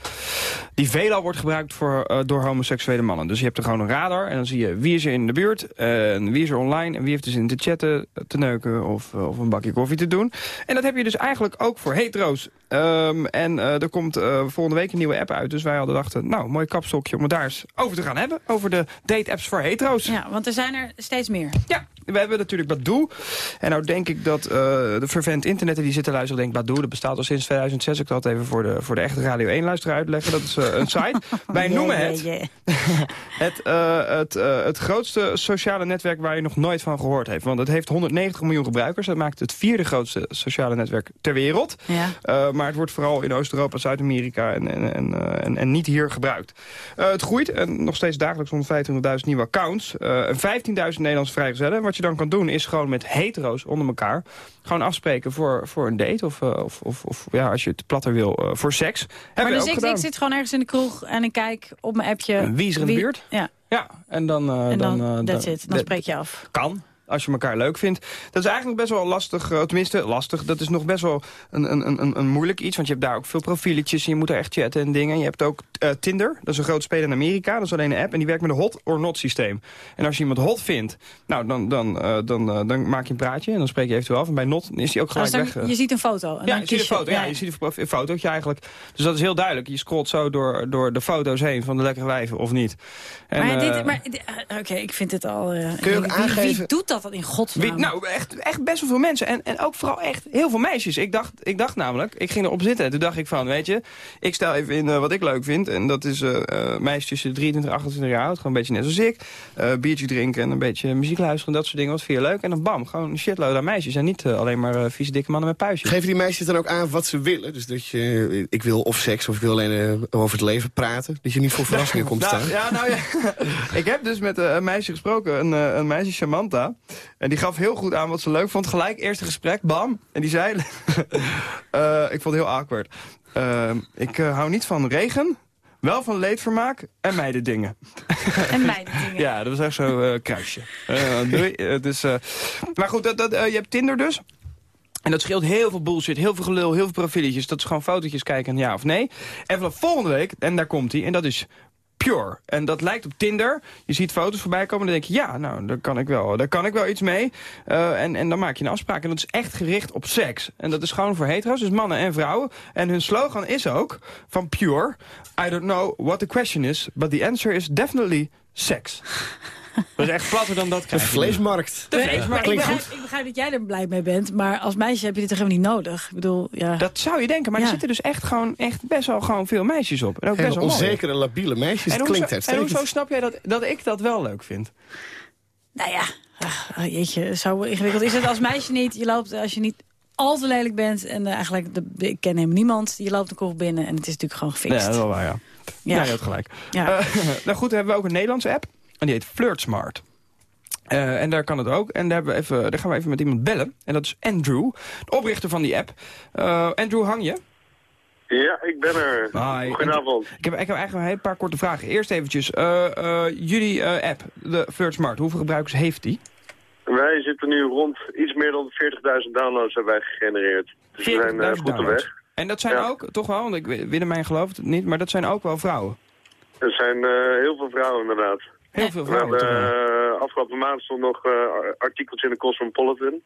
die veelal wordt gebruikt voor, eh, door homoseksuele mannen. Dus je hebt er gewoon een radar en dan zie je wie is er in de buurt... en wie is er online en wie heeft er zin te chatten, te neuken of, eh, of een bakje koffie te doen. En dat heb je dus eigenlijk ook voor hetero's. Ehm, en eh, er komt eh, volgende week een nieuwe app uit. Dus wij hadden dachten, nou, mooi kapstokje om het daar eens over te gaan hebben. Over de date-apps voor hetero's. Ja, want er zijn er steeds meer. Ja, we hebben natuurlijk Badoe. En nou denk ik dat eh, de fervent internetten die zitten luisteren denkt... Badoe, dat bestaat al sinds 2006. Ik zal het even voor de, voor de echte Radio 1-luisteraar uitleggen. Dat is eh, een [LAUGHS] site. Wij Yeah, noemen het yeah. [LAUGHS] het, eh, het, het grootste sociale netwerk waar je nog nooit van gehoord heeft. Want het heeft 190 miljoen gebruikers. Dat maakt het vierde grootste sociale netwerk ter wereld. Ja. Maar het wordt vooral in Oost-Europa, Zuid-Amerika en, en, en, en, en, niet hier gebruikt. Het groeit en nog steeds dagelijks 125.000 nieuwe accounts. Uh, 15.000 Nederlandse vrijgezellen. Wat je dan kan doen is gewoon met hetero's onder elkaar... gewoon afspreken voor, voor een date of, of, of, of ja, als je het platter wil, voor seks. Maar dus ik, ik zit gewoon ergens in de kroeg en ik kijk op mijn appje... Wie is er in de buurt? Ja, Ja, en dan... uh, en dan, dan, uh, that's dan- it. Dan spreek je af. Kan, als je elkaar leuk vindt. Dat is eigenlijk best wel lastig, uh, tenminste lastig. Dat is nog best wel een, een, een, een moeilijk iets, want je hebt daar ook veel profieletjes. en Je moet er echt chatten en dingen. Je hebt ook uh, Tinder, dat is een groot speler in Amerika. Dat is alleen een app en die werkt met een hot or not systeem. En als je iemand hot vindt, nou, dan, dan, uh, dan, uh, dan maak je een praatje en dan spreek je eventueel af. En bij not is die ook gelijk Als dan- weg. je ziet een foto. en Ja, dan je ziet een foto. Ja, je ziet een fotootje eigenlijk. Dus dat is heel duidelijk. Je scrolt zo door, door de foto's heen van de lekkere wijven of niet. En, maar dit, eh, maar, dit- eh, oké, ik vind het al... eh, Kun je ook wie, wie- wie aangeven- doet dat dan in godsnaam? Wie- nou, echt, echt best wel veel mensen. En, en ook vooral echt heel veel meisjes. Ik dacht, ik dacht namelijk, ik ging erop zitten. En toen dacht ik van, weet je, ik stel even in eh, wat ik leuk vind. En dat is eh eh, meisjes tussen de 23 en 28 jaar oud. Gewoon een beetje net zoals ik. Eh, biertje drinken en een beetje muziek luisteren. Dat soort dingen. Wat vind je leuk? En dan bam, gewoon een shitload aan meisjes. En niet alleen maar vieze dikke mannen met puistjes. Geven die meisjes dan ook aan wat ze willen? Dus dat je, ik wil of seks of ik wil alleen over het leven praten. Dat je niet voor verrassingen [LAUGHS] komt Nou, staan. Ja, nou ja. [LAUGHS] ik heb dus met een meisje gesproken, een, een meisje Samantha. En die gaf heel goed aan wat ze leuk vond. Gelijk eerste gesprek, bam. En die zei, [LAUGHS] eh, ik vond het heel awkward. Eh, ik eh, hou niet van regen, wel van leedvermaak en meidendingen. En meiden dingen. [LAUGHS] Ja, dat was echt zo'n kruisje. Eh, [LAUGHS] doei. Eh, dus, maar goed, dat, dat, je hebt Tinder dus. En dat scheelt heel veel bullshit, heel veel gelul, heel veel profieletjes. Dat is gewoon fotootjes kijken en ja of nee. En vanaf volgende week, en daar komt hij, en dat is Pure. En dat lijkt op Tinder. Je ziet foto's voorbij komen en dan denk je... ja, nou, daar kan ik wel, daar kan ik wel iets mee. Uh, en, en dan maak je een afspraak. En dat is echt gericht op seks. En dat is gewoon voor hetero's, dus mannen en vrouwen. En hun slogan is ook van Pure... I don't know what the question is, but the answer is definitely sex. [LAUGHS] Dat is echt platter dan dat De krijg je. vleesmarkt. De ik, Klinkt begrijp, ik begrijp dat jij er blij mee bent, maar als meisje heb je dit toch helemaal niet nodig? Ik bedoel, ja. Dat zou je denken, maar Ja. er zitten dus echt, gewoon, echt best wel gewoon veel meisjes op. En ook best wel onzekere, labiele meisjes. En Het hoezo, klinkt en hoezo snap jij dat, dat ik dat wel leuk vind? Nou ja, ach, oh, jeetje, zo ingewikkeld is het als meisje niet. Je loopt, als je niet al te lelijk bent en eh, eigenlijk, de, ik ken helemaal niemand. Je loopt de kroeg binnen en het is natuurlijk gewoon Ja, gefixt. dat is wel waar, ja. Ja. Ja, je gelijk. Ja. Eh, [LAUGHS] nou goed, dan hebben we ook een Nederlandse app. En die heet FlirtSmart. Eh, en daar kan het ook. En daar, hebben we even, daar gaan we even met iemand bellen. En dat is Andrew, de oprichter van die app. Eh, Andrew, hang je? Ja, ik ben er. Hi. Goedenavond. Ik heb, ik heb eigenlijk een paar korte vragen. Eerst eventjes, eh, jullie app, de FlirtSmart, hoeveel gebruikers heeft die? Wij zitten nu rond iets meer dan 40.000 downloads hebben wij gegenereerd. Dus we zijn uh, goed op weg. En dat zijn ook, toch wel, want ik Willemijn gelooft het niet, maar dat zijn ook wel vrouwen? Er zijn uh, heel veel vrouwen inderdaad. Heel veel vrouwen? We hebben, uh, afgelopen maand stond nog uh, artikels in de Cosmopolitan.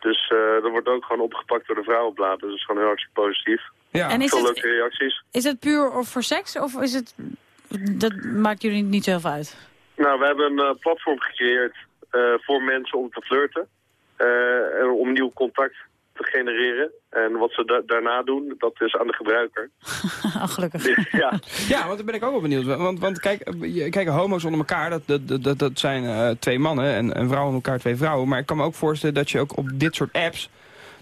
Dus dat wordt ook gewoon opgepakt door de vrouwenbladen. Dus dat is gewoon heel hartstikke positief. Ja. En is veel het, leuke reacties. Is het puur voor seks of is het... Dat maakt jullie niet zo heel veel uit? Nou, we hebben een platform gecreëerd voor mensen om te flirten. en om nieuw contact te genereren. En wat ze daarna doen, dat is aan de gebruiker. oh, [LAUGHS] gelukkig. ja. [LAUGHS] ja, want daar ben ik ook wel benieuwd. Want, want kijk, kijk, homo's onder elkaar, dat, dat, dat, dat zijn uh, twee mannen en, en vrouwen onder elkaar twee vrouwen. Maar ik kan me ook voorstellen dat je ook op dit soort apps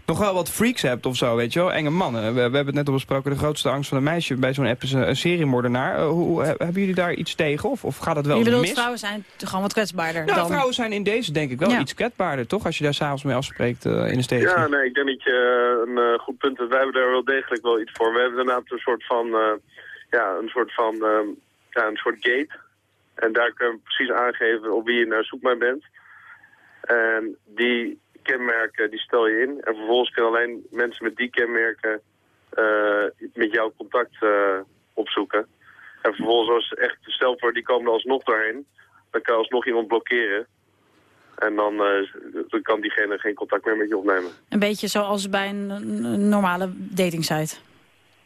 nog wel wat freaks hebt of zo, weet je wel. Enge mannen. We, we hebben het net al besproken, de grootste angst van een meisje bij zo'n app is een, een seriemoordenaar. Uh, hoe, hebben jullie daar iets tegen of, of gaat het wel je bedoelt, mis? vrouwen zijn gewoon wat kwetsbaarder Ja, dan... vrouwen zijn in deze denk ik wel Ja. iets kwetsbaarder, toch? Als je daar s'avonds mee afspreekt uh, in de steeds. Ja, nee, ik denk dat je een uh, goed punt hebt. Wij hebben daar wel degelijk wel iets voor. We hebben inderdaad een soort van, uh, ja, een soort van, uh, ja, een soort gate. En daar kun je precies aangeven op wie je naar zoek maar bent. En die kenmerken die stel je in. En vervolgens kunnen alleen mensen met die kenmerken uh, met jou contact uh, opzoeken. En vervolgens als echt, stel voor die komen er alsnog doorheen, dan kan je alsnog iemand blokkeren. En dan, uh, dan kan diegene geen contact meer met je opnemen. Een beetje zoals bij een, een normale datingsite.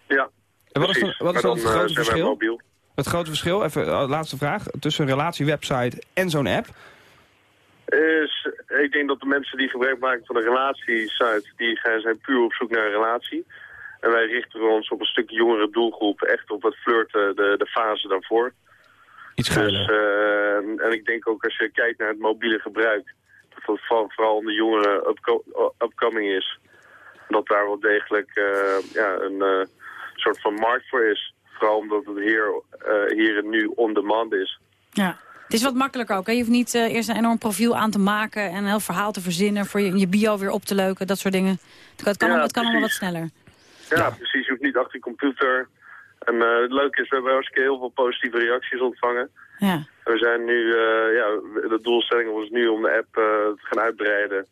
Ja, En wat is, dan, wat is dan het grote verschil? mobiel. Het grote verschil, even laatste vraag, tussen een relatiewebsite en zo'n app? Is, ik denk dat de mensen die gebruik maken van een relatiesite, die gaan, zijn puur op zoek naar een relatie. En wij richten ons op een stuk jongere doelgroep, echt op het flirten, de, de fase daarvoor. Iets dus, uh, En ik denk ook als je kijkt naar het mobiele gebruik, dat dat vooral, vooral onder jongeren upco upcoming is. Dat daar wel degelijk uh, ja, een uh, soort van markt voor is. Vooral omdat het hier, hier en nu on demand is. Ja. Het is wat makkelijker ook. Hè? Je hoeft niet uh, eerst een enorm profiel aan te maken... en een heel verhaal te verzinnen voor je, je bio weer op te leuken. Dat soort dingen. Het kan, ja, het kan allemaal wat sneller. Ja, ja, precies. Je hoeft niet achter je computer. En uh, het leuke is, we hebben hartstikke heel veel positieve reacties ontvangen. Ja. We zijn nu, uh, ja, de doelstelling was nu om de app te gaan uitbreiden.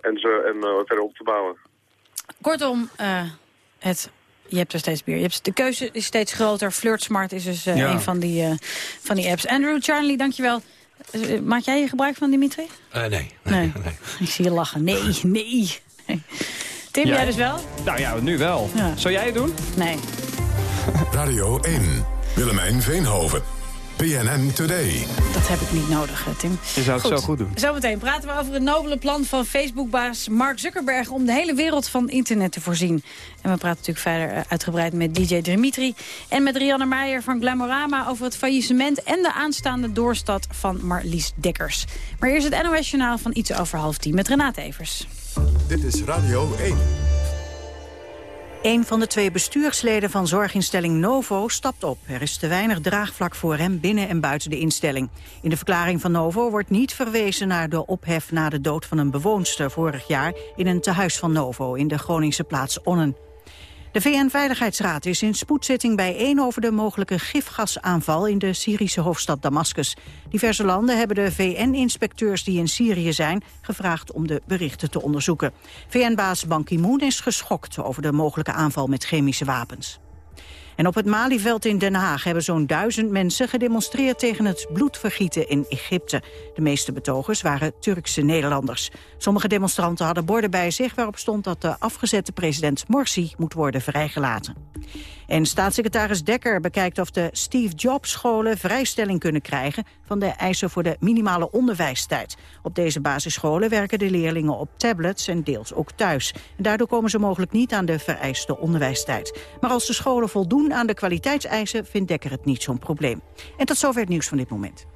en zo, en verder op te bouwen. Kortom, het je hebt er steeds meer. Je hebt, de keuze is steeds groter. FlirtSmart is dus uh, ja. een van die, uh, van die apps. Andrew Charlie, dankjewel. Uh, maak jij je gebruik van Dimitri? nee. Nee. nee. nee. [LAUGHS] Ik zie je lachen. Nee, [LAUGHS] nee. Tim, ja. jij dus wel? Nou ja, nu wel. Ja. Zou jij het doen? Nee. [LAUGHS] Radio 1, Willemijn Veenhoven. PNN Today. Dat heb ik niet nodig, Tim. Je zou het goed. zo goed doen. Zometeen praten we over het nobele plan van Facebookbaas Mark Zuckerberg... om de hele wereld van internet te voorzien. En we praten natuurlijk verder uitgebreid met DJ Dimitri... en met Rianne Meijer van Glamorama over het faillissement... en de aanstaande doorstad van Marlies Dekkers. Maar eerst het NOS-journaal van iets over half tien met Renate Evers. Dit is Radio 1. Een van de twee bestuursleden van zorginstelling Novo stapt op. Er is te weinig draagvlak voor hem binnen en buiten de instelling. In de verklaring van Novo wordt niet verwezen naar de ophef na de dood van een bewoonster vorig jaar in een tehuis van Novo in de Groningse plaats Onnen. De VN-veiligheidsraad is in spoedzitting bijeen over de mogelijke gifgasaanval in de Syrische hoofdstad Damascus. Diverse landen hebben de VN-inspecteurs die in Syrië zijn gevraagd om de berichten te onderzoeken. VN-baas Ban Ki-moon is geschokt over de mogelijke aanval met chemische wapens. En op het Malieveld in Den Haag hebben zo'n duizend mensen gedemonstreerd tegen het bloedvergieten in Egypte. De meeste betogers waren Turkse Nederlanders. Sommige demonstranten hadden borden bij zich waarop stond dat de afgezette president Morsi moet worden vrijgelaten. En staatssecretaris Dekker bekijkt of de Steve Jobs scholen vrijstelling kunnen krijgen van de eisen voor de minimale onderwijstijd. Op deze basisscholen werken de leerlingen op tablets en deels ook thuis. En daardoor komen ze mogelijk niet aan de vereiste onderwijstijd. Maar als de scholen voldoen aan de kwaliteitseisen vindt Dekker het niet zo'n probleem. En tot zover het nieuws van dit moment.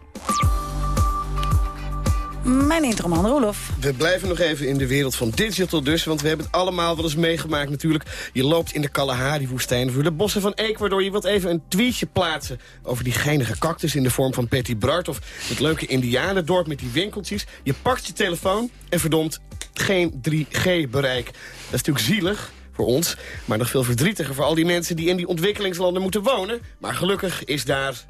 Mijn introman Roelof. We blijven nog even in de wereld van digital dus, want we hebben het allemaal wel eens meegemaakt natuurlijk. Je loopt in de Kalahari-woestijn voor de bossen van Ecuador. Je wilt even een tweetje plaatsen over die geinige cactus in de vorm van Patty Bart... of het leuke indianendorp met die winkeltjes. Je pakt je telefoon en verdomd geen 3G-bereik. Dat is natuurlijk zielig voor ons, maar nog veel verdrietiger voor al die mensen... die in die ontwikkelingslanden moeten wonen. Maar gelukkig is daar...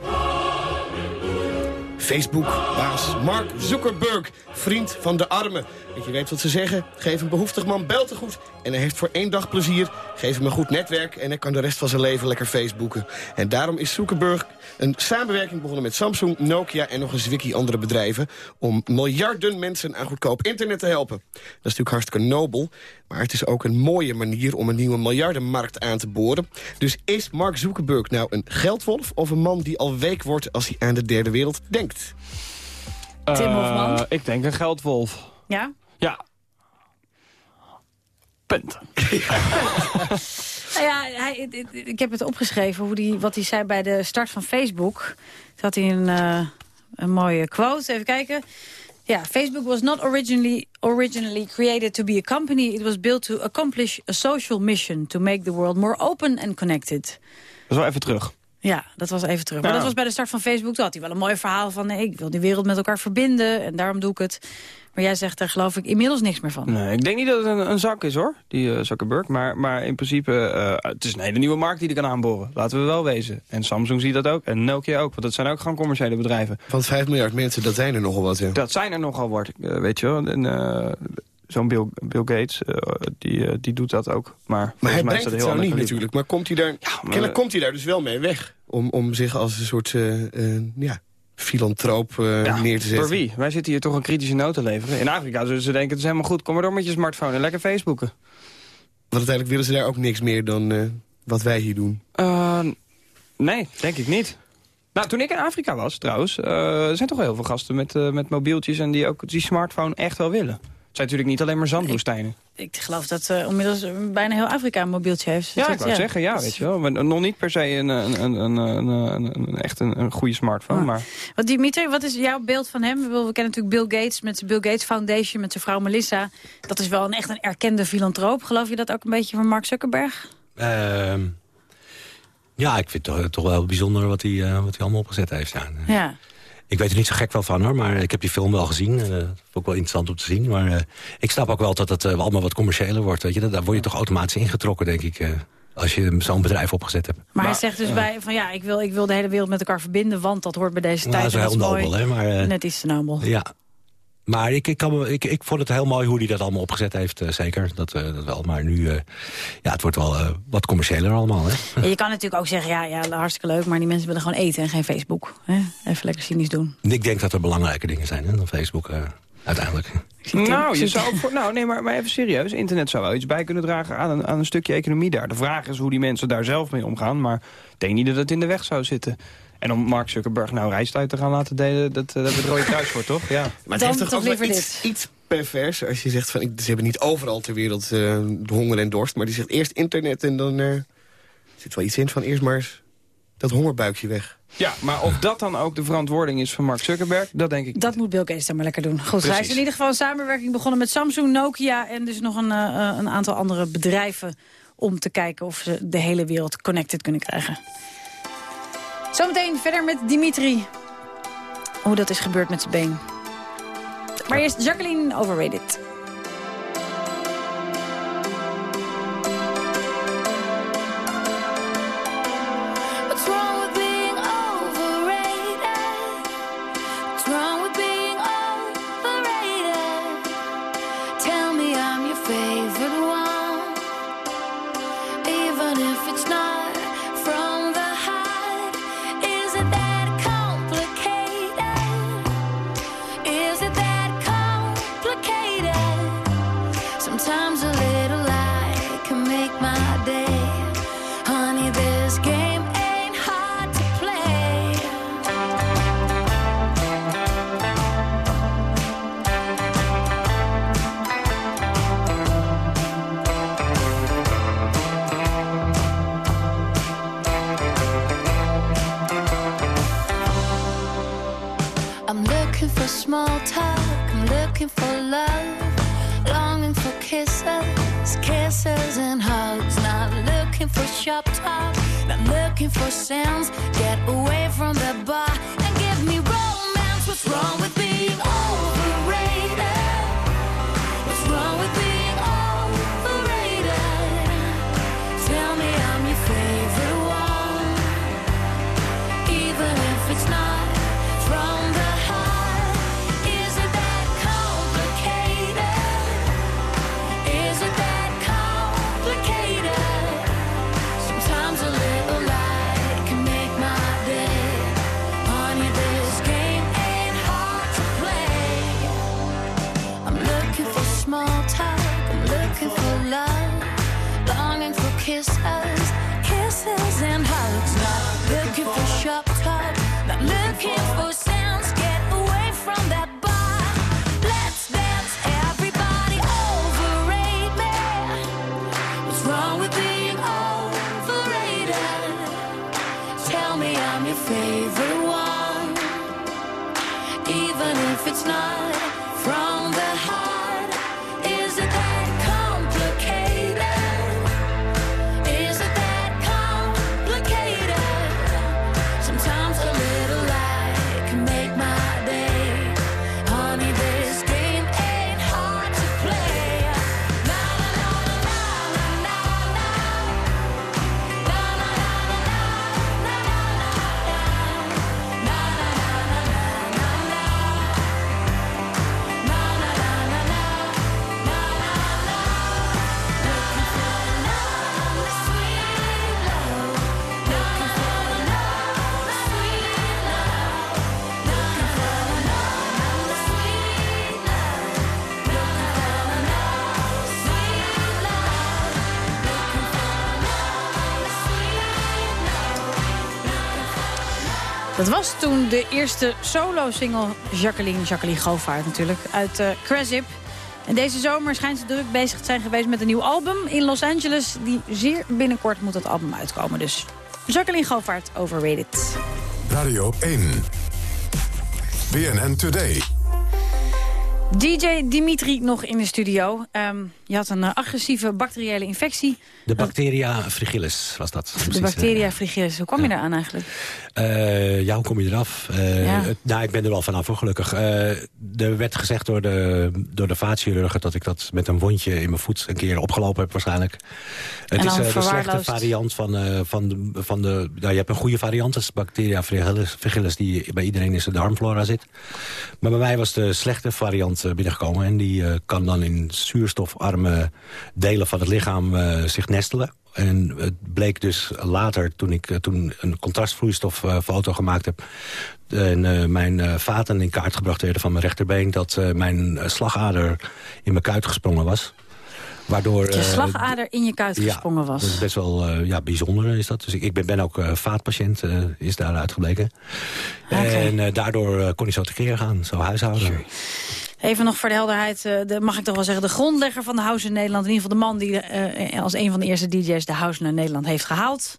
Facebook-baas Mark Zuckerberg, vriend van de armen. Dat je weet wat ze zeggen, geef een behoeftig man beltegoed... en hij heeft voor één dag plezier, geef hem een goed netwerk... en hij kan de rest van zijn leven lekker Facebooken. En daarom is Zuckerberg een samenwerking begonnen met Samsung, Nokia... en nog een zwikkie andere bedrijven... om miljarden mensen aan goedkoop internet te helpen. Dat is natuurlijk hartstikke nobel, maar het is ook een mooie manier... om een nieuwe miljardenmarkt aan te boren. Dus is Mark Zuckerberg nou een geldwolf... of een man die al week wordt als hij aan de derde wereld denkt? Tim Eh, Hofman? Ik denk een geldwolf. Ja? Ja. Punt. [LAUGHS] Nou ja, hij, ik heb het opgeschreven hoe die, wat hij zei bij de start van Facebook. Had hij een, eh, een mooie quote. Even kijken. Ja, Facebook was not originally, originally created to be a company. It was built to accomplish a social mission. To make the world more open and connected. Wel even terug. Ja, dat was even terug. Maar dat was bij de start van Facebook. Toen had hij wel een mooi verhaal van... Nee, ik wil die wereld met elkaar verbinden en daarom doe ik het. Maar jij zegt daar geloof ik inmiddels niks meer van. Nee, ik denk niet dat het een, een zak is hoor, die eh, Zuckerberg. Maar, maar in principe, eh, het is een hele nieuwe markt die er kan aanboren. Laten we wel wezen. En Samsung ziet dat ook. En Nokia ook. Want dat zijn ook gewoon commerciële bedrijven. Van 5 miljard mensen, dat zijn er nogal wat, ja. Dat zijn er nogal wat, eh, weet je wel. En, eh, Zo'n Bill, Bill Gates, eh, die, eh, die doet dat ook. Maar, Maar hij mij brengt het heel niet natuurlijk. Maar komt hij daar, kennelijk komt hij daar dus wel mee weg. Om, om zich als een soort eh, ja, filantroop Ja, neer te zetten. Voor wie? Wij zitten hier toch een kritische noot te leveren. In Afrika zullen ze denken, het is helemaal goed. Kom maar door met je smartphone en lekker Facebooken. Want uiteindelijk willen ze daar ook niks meer dan wat wij hier doen. Nee, denk ik niet. Nou, toen ik in Afrika was, trouwens, er zijn toch wel heel veel gasten met, met mobieltjes... en die ook die smartphone echt wel willen. Het zijn natuurlijk niet alleen maar zandwoestijnen. Ik geloof dat eh inmiddels bijna heel Afrika een mobieltje heeft. Ja, Dat- ik wou zeggen, ja, weet je wel. Maar nog niet per se een, een, een, een, een, een- een- echt een, een goede smartphone, maar... Wat Dimitri, wat is jouw beeld van hem? We kennen natuurlijk Bill Gates met zijn Bill Gates Foundation... met zijn vrouw Melissa. Dat is wel een echt een erkende filantroop. Geloof je dat ook een beetje van Mark Zuckerberg? Ehm, ja, ik vind het toch, toch wel bijzonder wat hij, eh, wat hij allemaal opgezet heeft. Ja. Ja. Ik weet er niet zo gek wel van hoor, maar ik heb die film wel gezien. eh, vond ik wel interessant om te zien. Maar eh, ik snap ook wel dat het eh, allemaal wat commerciëler wordt. Weet je? Daar word je toch automatisch ingetrokken, denk ik. eh, als je zo'n bedrijf opgezet hebt. Maar, hij zegt dus bij van ja, ik wil, ik wil de hele wereld met elkaar verbinden... want dat hoort bij deze Nou, tijd. dat is heel nobel, hè, maar, Net iets te nobel. Ja. Maar ik, ik, kan ik, ik vond het heel mooi hoe hij dat allemaal opgezet heeft, eh, zeker. Dat, eh, dat wel. Maar nu, eh, ja, het wordt wel eh, wat commerciëler allemaal, hè. En je kan natuurlijk ook zeggen, ja, ja, hartstikke leuk... maar die mensen willen gewoon eten en geen Facebook. Hè? Even lekker cynisch doen. Ik denk dat er belangrijke dingen zijn hè, dan Facebook, eh, uiteindelijk. Nou, je zou voor, nou, nee, maar, maar even serieus. Internet zou wel iets bij kunnen dragen aan een, aan een stukje economie daar. De vraag is hoe die mensen daar zelf mee omgaan. Maar ik denk niet dat het in de weg zou zitten. En om Mark Zuckerberg nou reistijd te gaan laten delen... dat, het Rode Kruis voor, toch? Ja. Maar het Dan heeft toch toch ook iets, iets pervers als je zegt van... ik- ze hebben niet overal ter wereld eh, de honger en dorst... maar die zegt eerst internet en dan eh, zit wel iets in van eerst maar eens dat hongerbuikje weg. Ja, maar of dat dan ook de verantwoording is van Mark Zuckerberg, dat denk ik Dat moet Bill Gates dan maar lekker doen. Goed, hij is in ieder geval een samenwerking begonnen met Samsung, Nokia... en dus nog een, eh, een aantal andere bedrijven... om te kijken of ze de hele wereld connected kunnen krijgen. Zometeen verder met Dimitri. Hoe dat is gebeurd met zijn been. Maar eerst Jacqueline Overrated. Dat was toen de eerste solo-single Jacqueline, Jacqueline Govaert natuurlijk, uit uh, Cresip. En deze zomer schijnt ze druk bezig te zijn geweest met een nieuw album in Los Angeles. Die zeer binnenkort moet dat album uitkomen. Dus Jacqueline Govaert, Overrated. Radio 1. BNN Today. DJ Dimitri nog in de studio. Ehm, je had een uh, agressieve bacteriële infectie. De bacteria fragilis was dat. De bacteria fragilis. Hoe kom je daar aan eigenlijk? Uh, ja, hoe kom je eraf? Uh, Ja. nou, ik ben er wel vanaf, hoor, gelukkig. Eh, er werd gezegd door de, door de vaatchirurgen... dat ik dat met een wondje in mijn voet een keer opgelopen heb waarschijnlijk. Het is eh, de slechte variant van, eh, van de... Van de nou, je hebt een goede variant, dat is bacteria fragilis, fragilis... die bij iedereen in zijn darmflora zit. Maar bij mij was de slechte variant eh, binnengekomen... en die eh, kan dan in delen van het lichaam eh, zich nestelen. En het bleek dus later, toen ik eh, toen een contrastvloeistoffoto gemaakt heb... en eh, mijn eh, vaten in kaart gebracht werden van mijn rechterbeen... dat eh, mijn eh, slagader in mijn kuit gesprongen was. Waardoor, Je eh, slagader in je kuit ja, gesprongen was. Dat is best wel eh, ja, bijzonder is dat. Dus ik, ik ben, ben ook eh, vaatpatiënt, eh, is daaruit gebleken. En eh, daardoor eh, kon hij zo tekeer gaan, zo huishouden. Even nog voor de helderheid, eh, de, mag ik toch wel zeggen... de grondlegger van de house in Nederland. In ieder geval de man die eh, als een van de eerste DJ's de house naar Nederland heeft gehaald.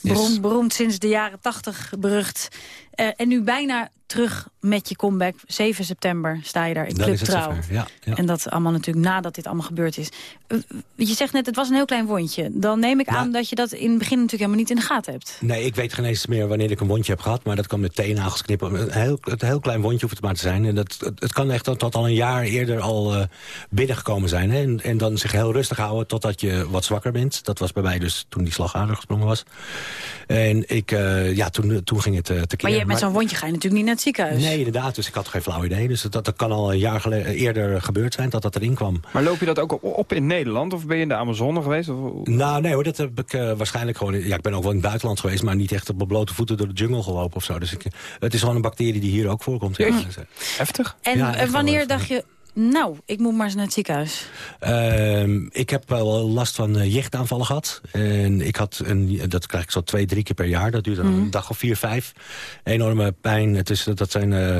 Beroemd, beroemd sinds de jaren tachtig, berucht. Eh, en nu bijna terug met je comeback. 7 september sta je daar in Club Trouw. ja, ja. En dat allemaal natuurlijk nadat dit allemaal gebeurd is. Eh, je zegt net, het was een heel klein wondje. Dan neem ik aan dat je dat in het begin natuurlijk helemaal niet in de gaten hebt. Nee, ik weet geen eens meer wanneer ik een wondje heb gehad. Maar dat kan met teennagels knippen. Een heel, klein wondje hoeft het maar te zijn. En dat, het, het kan echt tot, tot al een jaar eerder al eh, binnengekomen zijn. Hè? En, en dan zich heel rustig houden totdat je wat zwakker bent. Dat was bij mij dus toen die slagader gesprongen was. En ik, eh, ja, toen, toen ging het uh, tekeer. Maar je, met zo'n wondje ga je natuurlijk niet naar het ziekenhuis. Nee, inderdaad. Dus ik had geen flauw idee. Dus dat, dat kan al een jaar geleden, eerder gebeurd zijn dat dat erin kwam. Maar loop je dat ook op, op in Nederland? Of ben je in de Amazone geweest? Of... Nou, nee hoor, dat heb ik uh, waarschijnlijk gewoon... Ja, ik ben ook wel in het buitenland geweest, maar niet echt op mijn blote voeten door de jungle gelopen of zo. Dus ik, het is gewoon een bacterie die hier ook voorkomt. Ja. Heftig. En Ja, wanneer dacht je, nou, ik moet maar eens naar het ziekenhuis? Uh, ik heb wel last van uh, jichtaanvallen gehad. En ik had een, dat krijg ik zo twee, drie keer per jaar. Dat duurt dan mm. een dag of vier, vijf. Enorme pijn. Het is, dat zijn, uh,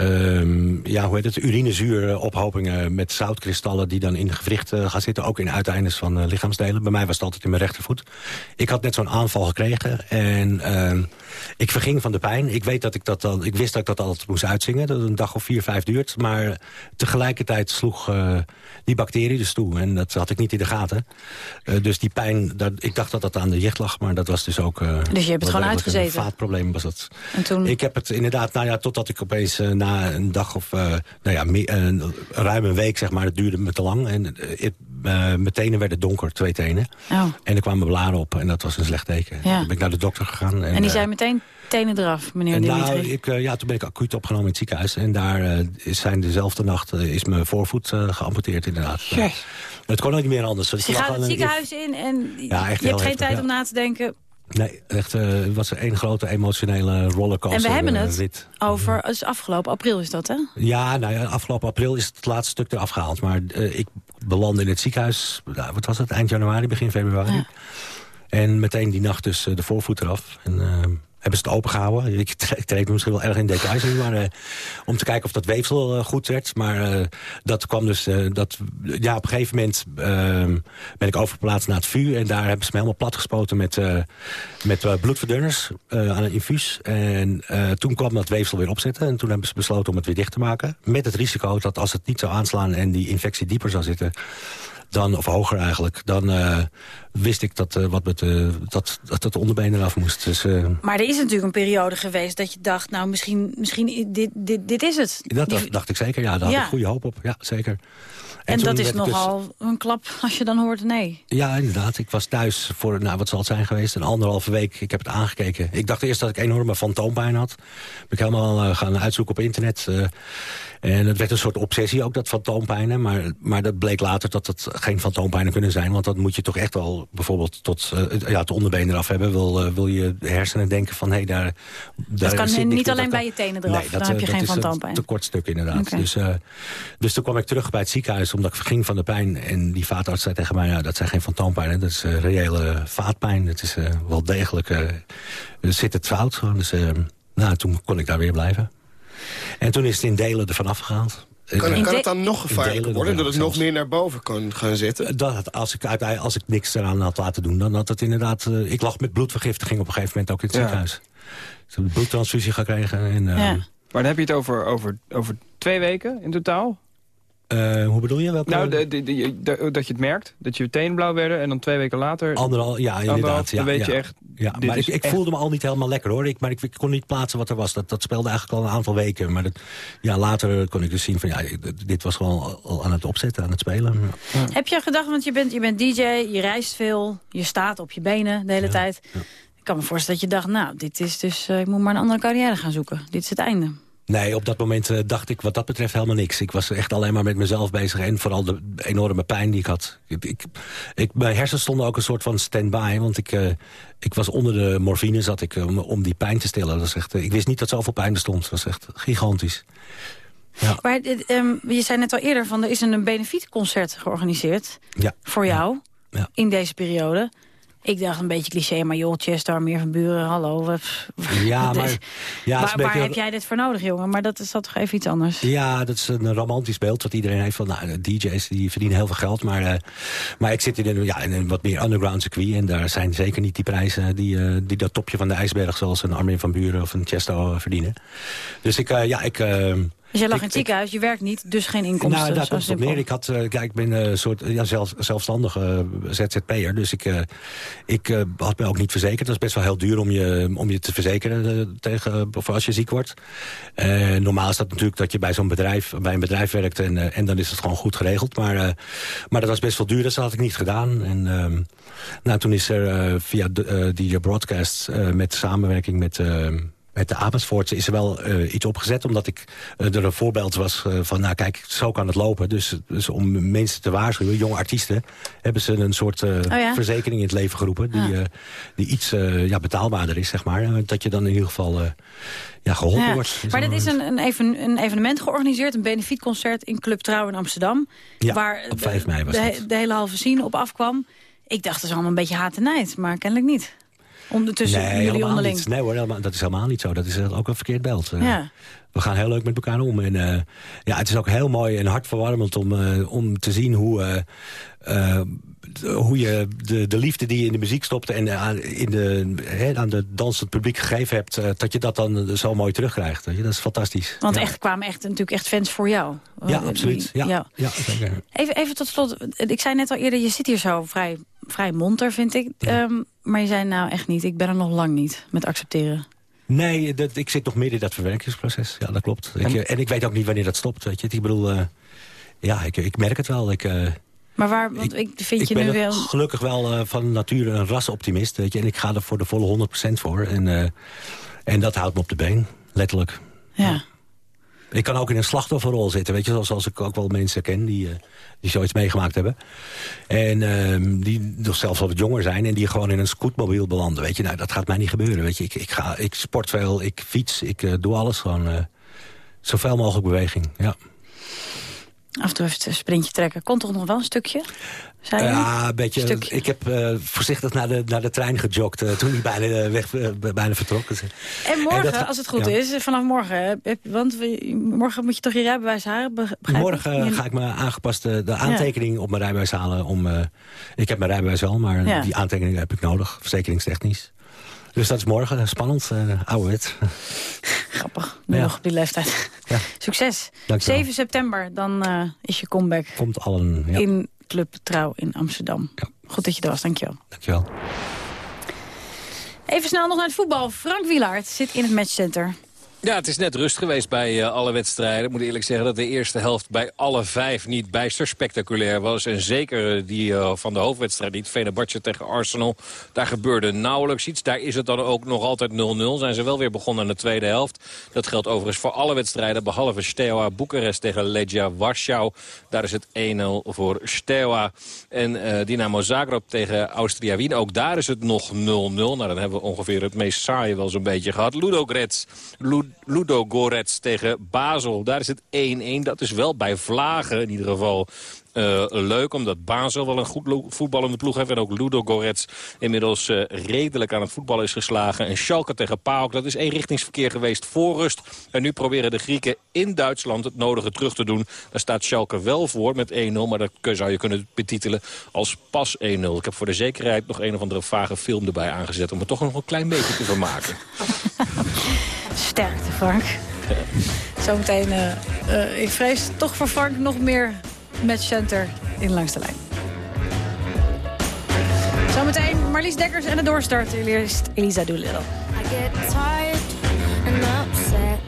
um, ja, hoe heet het, urinezuurophopingen met zoutkristallen... die dan in gewrichten gaan zitten, ook in uiteindes van lichaamsdelen. Bij mij was het altijd in mijn rechtervoet. Ik had net zo'n aanval gekregen en uh, ik verging van de pijn. Ik, weet dat ik, dat dan, ik wist dat ik dat altijd moest uitzingen. Dat het een dag of vier, vijf duurt. Maar tegelijkertijd sloeg uh, die bacterie dus toe. En dat had ik niet in de gaten. Uh, dus die pijn, dat, ik dacht dat dat aan de jicht lag. Maar dat was dus ook... Uh, dus je hebt het gewoon uitgezeten? Een vaatprobleem was dat. En toen... Ik heb het inderdaad, nou ja, totdat ik opeens na een dag of... nou ja, ruim een week, zeg maar, het duurde me te lang. En het, mijn tenen werden donker, twee tenen. Oh. En er kwamen blaren op. En dat was een slecht teken. Ja. Toen ben ik naar de dokter gegaan. En, en die zei meteen tenen eraf, meneer en Dimitri? Nou, ik, uh, ja, toen ben ik acuut opgenomen in het ziekenhuis. En daar zijn dezelfde nacht is mijn voorvoet geamputeerd inderdaad. Yes. het kon ook niet meer anders. Dus je gaat het ziekenhuis in en ja, je hebt geen heftig, tijd ja. om na te denken... Nee, echt, uh, het was één grote emotionele rollercoaster. En we hebben het rit. over, is afgelopen april is dat, hè? Ja, nou ja, afgelopen april is het laatste stuk eraf gehaald. Maar uh, ik belandde in het ziekenhuis, nou, wat was het, eind januari, begin februari. En meteen die nacht dus de voorvoet eraf. En hebben ze het opengehouden. Ik treed misschien wel erg in details maar uh, om te kijken of dat weefsel uh, goed werd. Maar uh, dat kwam dus, dat, ja, op een gegeven moment ehm, ben ik overgeplaatst naar het VU. En daar hebben ze me helemaal plat gespoten met, met bloedverdunners aan een infuus. En toen kwam dat weefsel weer opzetten. En toen hebben ze besloten om het weer dicht te maken. Met het risico dat als het niet zou aanslaan en die infectie dieper zou zitten dan, of hoger eigenlijk, dan uh, wist ik dat, uh, wat met, uh, dat, dat het onderbeen eraf moest. Dus, maar er is natuurlijk een periode geweest dat je dacht, nou misschien, misschien dit, dit, dit is het. Dat dacht, dacht ik zeker, ja, daar ja. had ik goede hoop op. Ja, zeker. En, en dat is dus- nogal dus... een klap als je dan hoort nee. Ja, inderdaad. Ik was thuis voor, nou, wat zal het zijn geweest, een anderhalve week. Ik heb het aangekeken. Ik dacht eerst dat ik enorme fantoompijn had. Ben ik helemaal gaan uitzoeken op internet. En het werd een soort obsessie ook, dat fantoompijnen. Maar, maar dat bleek later dat het geen fantoompijnen kunnen zijn. Want dan moet je toch echt wel bijvoorbeeld tot uh, ja, het onderbeen eraf hebben. Wil, uh, wil je hersenen denken van... Hey, daar, daar dat kan niet alleen bij je tenen eraf, nee, dat, dan heb je dat geen fantoompijn. Dat is een kort stuk inderdaad. Okay. Dus, uh, dus toen kwam ik terug bij het ziekenhuis omdat ik ging van de pijn. En die vaatarts zei tegen mij, ja, dat zijn geen fantoompijnen. Dat is reële vaatpijn. Dat is wel degelijk... zit het fout. Dus nou, toen kon ik daar weer blijven. En toen is het in delen ervan afgehaald. Kan, kan het dan nog gevaarlijker worden? Dat het nog meer naar boven kan gaan zitten? Dat, als, ik, als ik niks eraan had laten doen, dan had het inderdaad... Uh, ik lag met bloedvergiftiging op een gegeven moment ook in het ja. ziekenhuis. Dus ik heb bloedtransfusie gekregen. En, uh, ja. Maar dan heb je het over, over, over twee weken in totaal? Uh, hoe bedoel je? Welke... Nou, de, de, de, dat je het merkt, dat je tenen blauw werden... en dan twee weken later... Anderhal, ja, inderdaad. Ja, dan weet ja. je echt... Ja, maar ik, ik voelde me al niet helemaal lekker, hoor. Ik, maar ik, ik, kon niet plaatsen wat er was. Dat, dat speelde eigenlijk al een aantal weken. Maar dat, ja, later kon ik dus zien van... ja, dit was gewoon al aan het opzetten, aan het spelen. Ja. Heb je gedacht, want je bent, je bent DJ, je reist veel... je staat op je benen de hele tijd... Ik kan me voorstellen dat je dacht, nou, dit is dus, uh, ik moet maar een andere carrière gaan zoeken. Dit is het einde. Nee, op dat moment uh, dacht ik wat dat betreft helemaal niks. Ik was echt alleen maar met mezelf bezig. En vooral de enorme pijn die ik had. Ik, ik, ik mijn hersens stonden ook een soort van stand-by. Want ik, uh, ik was onder de morfine zat ik um, om die pijn te stillen. Dat is echt, uh, ik wist niet dat zoveel pijn er stond. Dat was echt gigantisch. Ja. Maar um, je zei net al eerder, van, er is een benefietconcert georganiseerd. Ja. Voor jou. Ja. In deze periode. Ik dacht een beetje cliché, maar joh, Chester, meer van buren, hallo. [LAUGHS] Ja, maar... Ja, waar, waar heb jij dit voor nodig, jongen? Maar dat is dat toch even iets anders? Ja, dat is een romantisch beeld wat iedereen heeft van... Nou, DJ's die verdienen heel veel geld, maar, uh, maar ik zit in een, ja, in een wat meer underground circuit... en daar zijn zeker niet die prijzen die, uh, die dat topje van de ijsberg... zoals een Armin van Buren of een Chesto verdienen. Dus ik, uh, ja, ik... Dus jij lag in het ziekenhuis, je werkt niet, dus geen inkomsten. Nou, daar komt het op neer. Ik, had, uh, kijk, ik ben een uh, soort ja, zelf, zelfstandige uh, ZZP'er. Dus ik, ik had me ook niet verzekerd. Dat is best wel heel duur om je, om je te verzekeren tegen, als je ziek wordt. normaal is dat natuurlijk dat je bij zo'n bedrijf, bij een bedrijf werkt en, en dan is het gewoon goed geregeld. Maar, maar dat was best wel duur, dus dat had ik niet gedaan. En ehm, nou, toen is er via die broadcast met samenwerking met met de Amersfoortse is er wel uh, iets opgezet... omdat ik uh, er een voorbeeld was uh, van, nou kijk, zo kan het lopen. Dus, dus om mensen te waarschuwen, jonge artiesten... hebben ze een soort oh ja? verzekering in het leven geroepen... die, ja. die iets ja, betaalbaarder is, zeg maar. Dat je dan in ieder geval ja, geholpen ja. wordt. Maar dit is een, een, even, een, evenement georganiseerd, een benefietconcert... in Club Trouw in Amsterdam. Waar op 5 mei was de, de, hele halve scene op afkwam. Ik dacht, dat is allemaal een beetje haat en nijd, maar kennelijk niet. Ondertussen nee, jullie onderling. Niet. Nee hoor, helemaal, dat is helemaal niet zo. Dat is ook een verkeerd beeld. Ja. We gaan heel leuk met elkaar om. En uh, ja, het is ook heel mooi en hartverwarmend om, uh, om te zien hoe... Uh, hoe je de, de liefde die je in de muziek stopte... en aan, in de, he, aan de dansend publiek gegeven hebt... dat je dat dan zo mooi terugkrijgt. Weet je? Dat is fantastisch. Want ja. echt kwamen echt, natuurlijk echt fans voor jou. Ja, absoluut. Ja, ja. ja. Even, even tot slot. Ik zei net al eerder, je zit hier zo vrij, vrij monter, vind ik. Ja. Um, maar je zei nou echt niet, ik ben er nog lang niet met accepteren. Nee, dat, ik zit nog midden in dat verwerkingsproces. Ja, dat klopt. En, ik, en ik weet ook niet wanneer dat stopt. Weet je. Ik bedoel, uh, ja, ik, ik merk het wel. Ik, uh, maar waar, want ik, vind ik je ben nu wel... gelukkig wel uh, van nature een rasoptimist. Weet je, en ik ga er voor de volle 100% voor. En, en dat houdt me op de been, letterlijk. Ja. ja. Ik kan ook in een slachtofferrol zitten, weet je, zoals, ik ook wel mensen ken die, uh, die zoiets meegemaakt hebben. En uh, die nog zelfs wat jonger zijn en die gewoon in een scootmobiel belanden, weet je. Nou, dat gaat mij niet gebeuren, weet je. Ik, ik, ga, ik sport veel, ik fiets, ik uh, doe alles gewoon. zoveel mogelijk beweging, ja. Af en toe even een sprintje trekken. Kon toch nog wel een stukje? Ja, een beetje. Stukje. Ik heb eh, voorzichtig naar de, naar de trein gejogd eh, toen hij bijna, weg, eh, bijna vertrok. Dus, En morgen, dat- als het goed ja. is, vanaf morgen. Want morgen moet je toch je rijbewijs halen? begrijp? Morgen ga ik mijn aangepaste de aantekening op mijn rijbewijs halen. Om, ik heb mijn rijbewijs wel, maar Ja. die aantekening heb ik nodig, verzekeringstechnisch. Dus dat is morgen, spannend, uh, ouderwet. [LAUGHS] Grappig, nu Ja. nog op die leeftijd. Ja. [LAUGHS] Succes. Dankjewel. 7 september, dan is je comeback Komt al een... Ja, in Club Trouw in Amsterdam. Goed dat je er was, dankjewel. dankjewel. Even snel nog naar het voetbal. Frank Wielaert zit in het matchcenter. Ja, het is net rust geweest bij eh, alle wedstrijden. Ik moet eerlijk zeggen dat de eerste helft bij alle vijf niet bijster spectaculair was. En zeker eh, die eh, van de hoofdwedstrijd niet. Fenerbahce tegen Arsenal. Daar gebeurde nauwelijks iets. Daar is het dan ook nog altijd 0-0. Zijn ze wel weer begonnen aan de tweede helft. Dat geldt overigens voor alle wedstrijden. Behalve Steaua Boekarest tegen Legia Warschau. Daar is het 1-0 voor Steaua. En eh, Dynamo Zagreb tegen Austria Wien. Ook daar is het nog 0-0. Nou, dan hebben we ongeveer het meest saaie wel zo'n beetje gehad. Ludo Grets. Lu- Ludo Gorets tegen Basel. Daar is het 1-1. Dat is wel bij Vlagen in ieder geval eh, leuk. Omdat Basel wel een goed voetballende ploeg heeft. En ook Ludo Gorets inmiddels eh, redelijk aan het voetballen is geslagen. En Schalke tegen PAOK. Dat is eenrichtingsverkeer geweest voor rust. En nu proberen de Grieken in Duitsland het nodige terug te doen. Daar staat Schalke wel voor met 1-0. Maar dat zou je kunnen betitelen als pas 1-0. Ik heb voor de zekerheid nog een of andere vage film erbij aangezet. Om het toch nog een klein beetje te vermaken. [LAUGHS] Sterkte, Frank. [LAUGHS] Zometeen, eh, eh, ik vrees toch voor Frank nog meer matchcenter in langs de lijn. Zometeen Marlies Dekkers en de doorstart. Eerst Elisa Doolittle. I get tired and upset,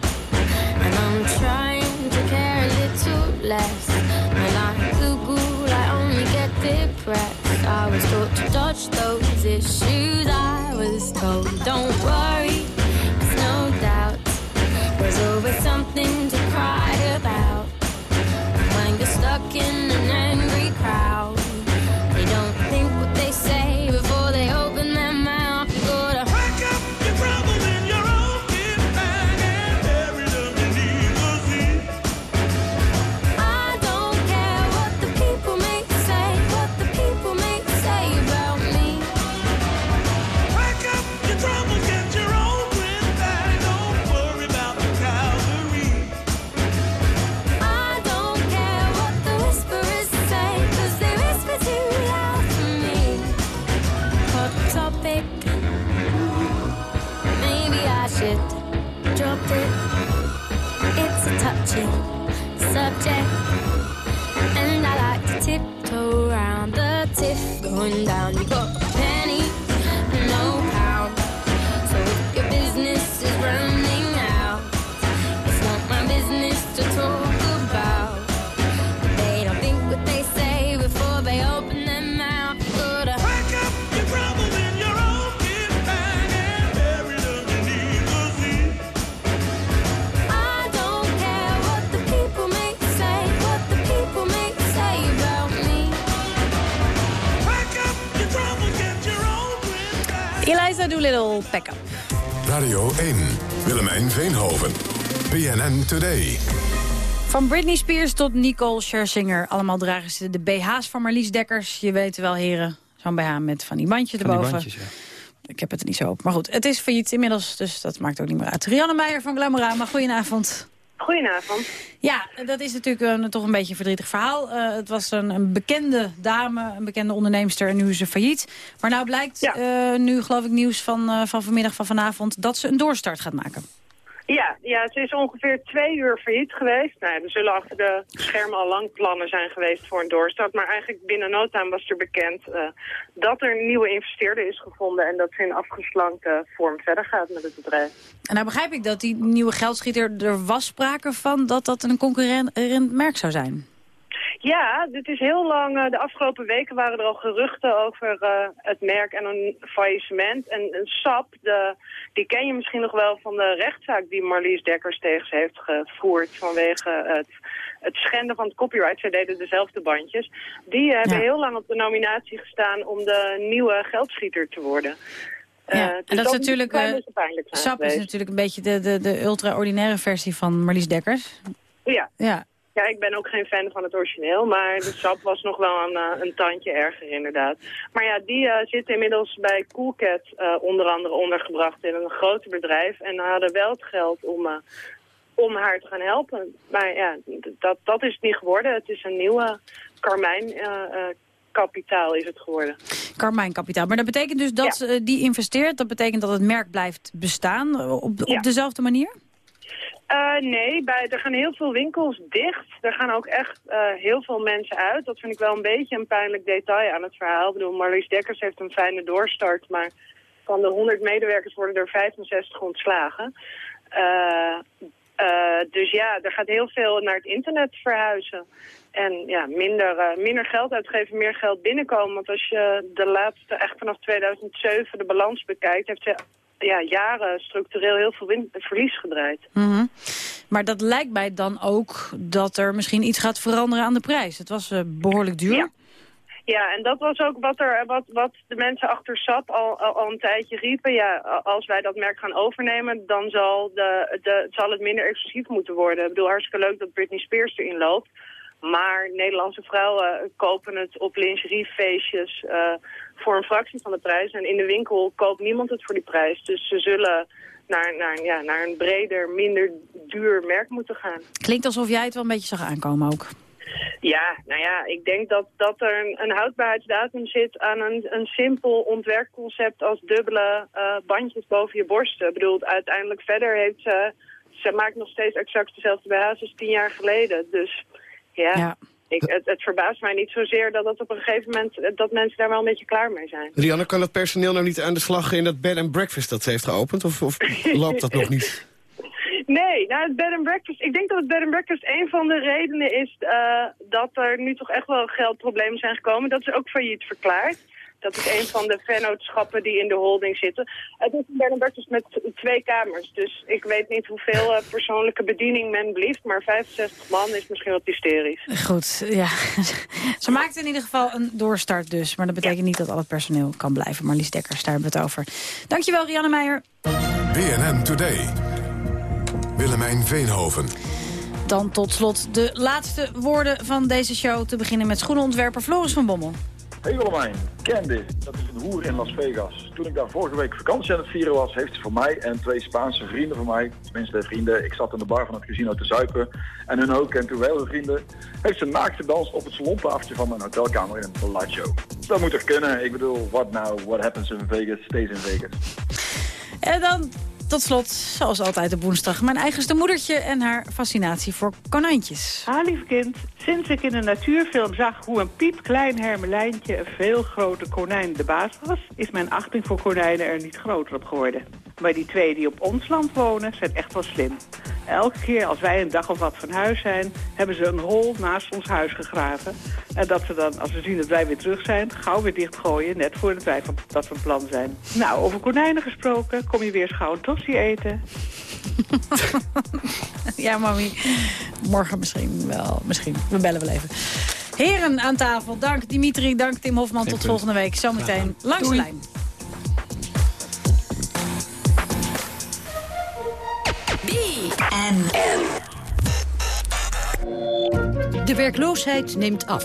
and I'm trying to care a little less. When I Google, I only get depressed. I was taught to dodge those issues. I was told, don't worry, always something to cry about. When you're stuck in topic. Maybe I should drop it. It's a touching subject. And I like to tiptoe around the tiff going down. You got Eliza Doolittle, pack up. Radio 1. Willemijn Veenhoven. BNN Today. Van Britney Spears tot Nicole Scherzinger. Allemaal dragen ze de BH's van Marlies Dekkers. Je weet wel, heren. Zo'n BH met van die bandjes Van die erboven. bandjes, ja. Ik heb het er niet zo op. Maar goed, het is failliet inmiddels, dus dat maakt ook niet meer uit. Rianne Meijer van Glamorama, goedenavond. Goedenavond. Ja, dat is natuurlijk een, toch een beetje een verdrietig verhaal. Eh, het was een, een bekende dame, een bekende onderneemster en nu is ze failliet. Maar nou blijkt eh, nu, geloof ik, nieuws van, eh, van vanmiddag, van vanavond... dat ze een doorstart gaat maken. Ja, ja, ze is ongeveer twee uur failliet geweest. Nou, er zullen achter de schermen al lang plannen zijn geweest voor een doorstart. Maar eigenlijk binnen no was er bekend eh, dat er een nieuwe investeerder is gevonden... en dat ze in afgeslankte vorm verder gaat met het bedrijf. En nou begrijp ik dat die nieuwe geldschieter, er was sprake van... dat dat een concurrerend merk zou zijn. Ja, dit is heel lang. eh, de afgelopen weken waren er al geruchten over eh, het merk en een faillissement. En, en SAP, de, die ken je misschien nog wel van de rechtszaak die Marlies Dekkers tegen ze heeft gevoerd vanwege het, het schenden van het copyright. Zij deden dezelfde bandjes. Die hebben Ja. heel lang op de nominatie gestaan om de nieuwe geldschieter te worden. Eh, Ja, dus en dat is natuurlijk... een SAP is natuurlijk een beetje de, de, de ultra-ordinaire versie van Marlies Dekkers. Ja. Ja. Ja, ik ben ook geen fan van het origineel, maar de sap was nog wel een, eh, een tandje erger inderdaad. Maar ja, die uh, zit inmiddels bij Coolcat uh, onder andere ondergebracht in een groter bedrijf. En hadden wel het geld om, om haar te gaan helpen. Maar ja, dat, dat is het niet geworden. Het is een nieuwe Carmijn kapitaal is het geworden. Carmijn kapitaal. Maar dat betekent dus dat ja. die investeert. Dat betekent dat het merk blijft bestaan op, op ja. dezelfde manier? Uh, nee, bij, er gaan heel veel winkels dicht. Er gaan ook echt uh, heel veel mensen uit. Dat vind ik wel een beetje een pijnlijk detail aan het verhaal. Ik bedoel, Marlies Dekkers heeft een fijne doorstart, maar van de 100 medewerkers worden er 65 ontslagen. Uh, dus ja, er gaat heel veel naar het internet verhuizen. En ja, minder, minder geld uitgeven, meer geld binnenkomen. Want als je de laatste, echt vanaf 2007, de balans bekijkt... heeft ja, jaren structureel heel veel win verlies gedraaid. Mm -hmm. Maar dat lijkt mij dan ook dat er misschien iets gaat veranderen aan de prijs. Het was uh, behoorlijk duur. Ja. Ja, en dat was ook wat, er, wat, wat de mensen achter SAP al, al, al, een tijdje riepen. Ja, als wij dat merk gaan overnemen, dan zal, de, de, zal het minder exclusief moeten worden. Ik bedoel, hartstikke leuk dat Britney Spears erin loopt. Maar Nederlandse vrouwen kopen het op lingeriefeestjes uh, voor een fractie van de prijs. En in de winkel koopt niemand het voor die prijs. Dus ze zullen naar, naar, ja, naar een breder, minder duur merk moeten gaan. Klinkt alsof jij het wel een beetje zag aankomen ook. Ja, nou ja, ik denk dat, dat er een, een houdbaarheidsdatum zit aan een, een simpel ontwerpconcept als dubbele uh, bandjes boven je borsten. Ik bedoel, uiteindelijk verder heeft ze, ze maakt nog steeds exact dezelfde BH's als tien jaar geleden. Dus ja, ja. Ik, het, het, verbaast mij niet zozeer dat het op een gegeven moment dat mensen daar wel een beetje klaar mee zijn. Rianne, kan het personeel nou niet aan de slag in dat bed and breakfast dat ze heeft geopend? Of, of [LAUGHS] loopt dat nog niet? Nee, nou het bed and breakfast. Ik denk dat het bed and breakfast een van de redenen is uh, dat er nu toch echt wel geldproblemen zijn gekomen. Dat is ook failliet verklaard. Dat is een van de vennootschappen die in de holding zitten. Het is een and breakfast met twee kamers. Dus ik weet niet hoeveel uh, persoonlijke bediening men blieft. Maar 65 man is misschien wat hysterisch. Goed, ja. [LAUGHS] Ze maakt in ieder geval een doorstart dus. Maar dat betekent ja. niet dat al het personeel kan blijven. Marlies Dekkers, daar hebben we het over. Dankjewel, Rianne Meijer. BNN Today. Willemijn Veenhoven. Dan tot slot de laatste woorden van deze show. Te beginnen met schoenenontwerper Floris van Bommel. Hey Willemijn, Candy, dat is een hoer in Las Vegas. Toen ik daar vorige week vakantie aan het vieren was, heeft ze voor mij en twee Spaanse vrienden van mij, tenminste vrienden, ik zat in de bar van het casino te zuipen en hun ook en toen wij vrienden, heeft ze naakt gedanst op het salontafeltje van mijn hotelkamer in een. Dat moet toch kunnen? Ik bedoel, what now, what happens in Vegas, stays in Vegas. En dan tot slot, zoals altijd op woensdag, mijn eigenste moedertje en haar fascinatie voor konijntjes. Ah, lief kind, sinds ik in een natuurfilm zag hoe een piepklein hermelijntje een veel groter konijn de baas was, is mijn achting voor konijnen er niet groter op geworden. Maar die twee die op ons land wonen zijn echt wel slim. Elke keer als wij een dag of wat van huis zijn, hebben ze een hol naast ons huis gegraven. En dat ze dan, als ze zien dat wij weer terug zijn, gauw weer dichtgooien, net voordat wij van, dat van plan zijn. Nou, over konijnen gesproken, kom je weer schouw een eten. [LAUGHS] ja, mami. Morgen misschien wel. Misschien. We bellen wel even. Heren aan tafel, dank Dimitri, dank Tim Hofman. Tot volgende week. Zometeen langs de lijn. De werkloosheid neemt af.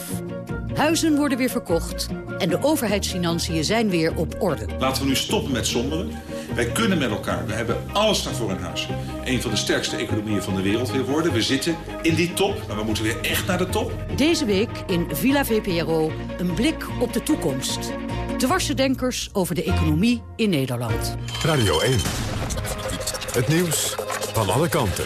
Huizen worden weer verkocht en de overheidsfinanciën zijn weer op orde. Laten we nu stoppen met somberen. Wij kunnen met elkaar. We hebben alles daarvoor in huis. Een van de sterkste economieën van de wereld weer worden. We zitten in die top, maar we moeten weer echt naar de top. Deze week in Villa VPRO een blik op de toekomst. Dwarsdenkers over de economie in Nederland. Radio 1. Het nieuws van alle kanten.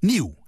Nieuw,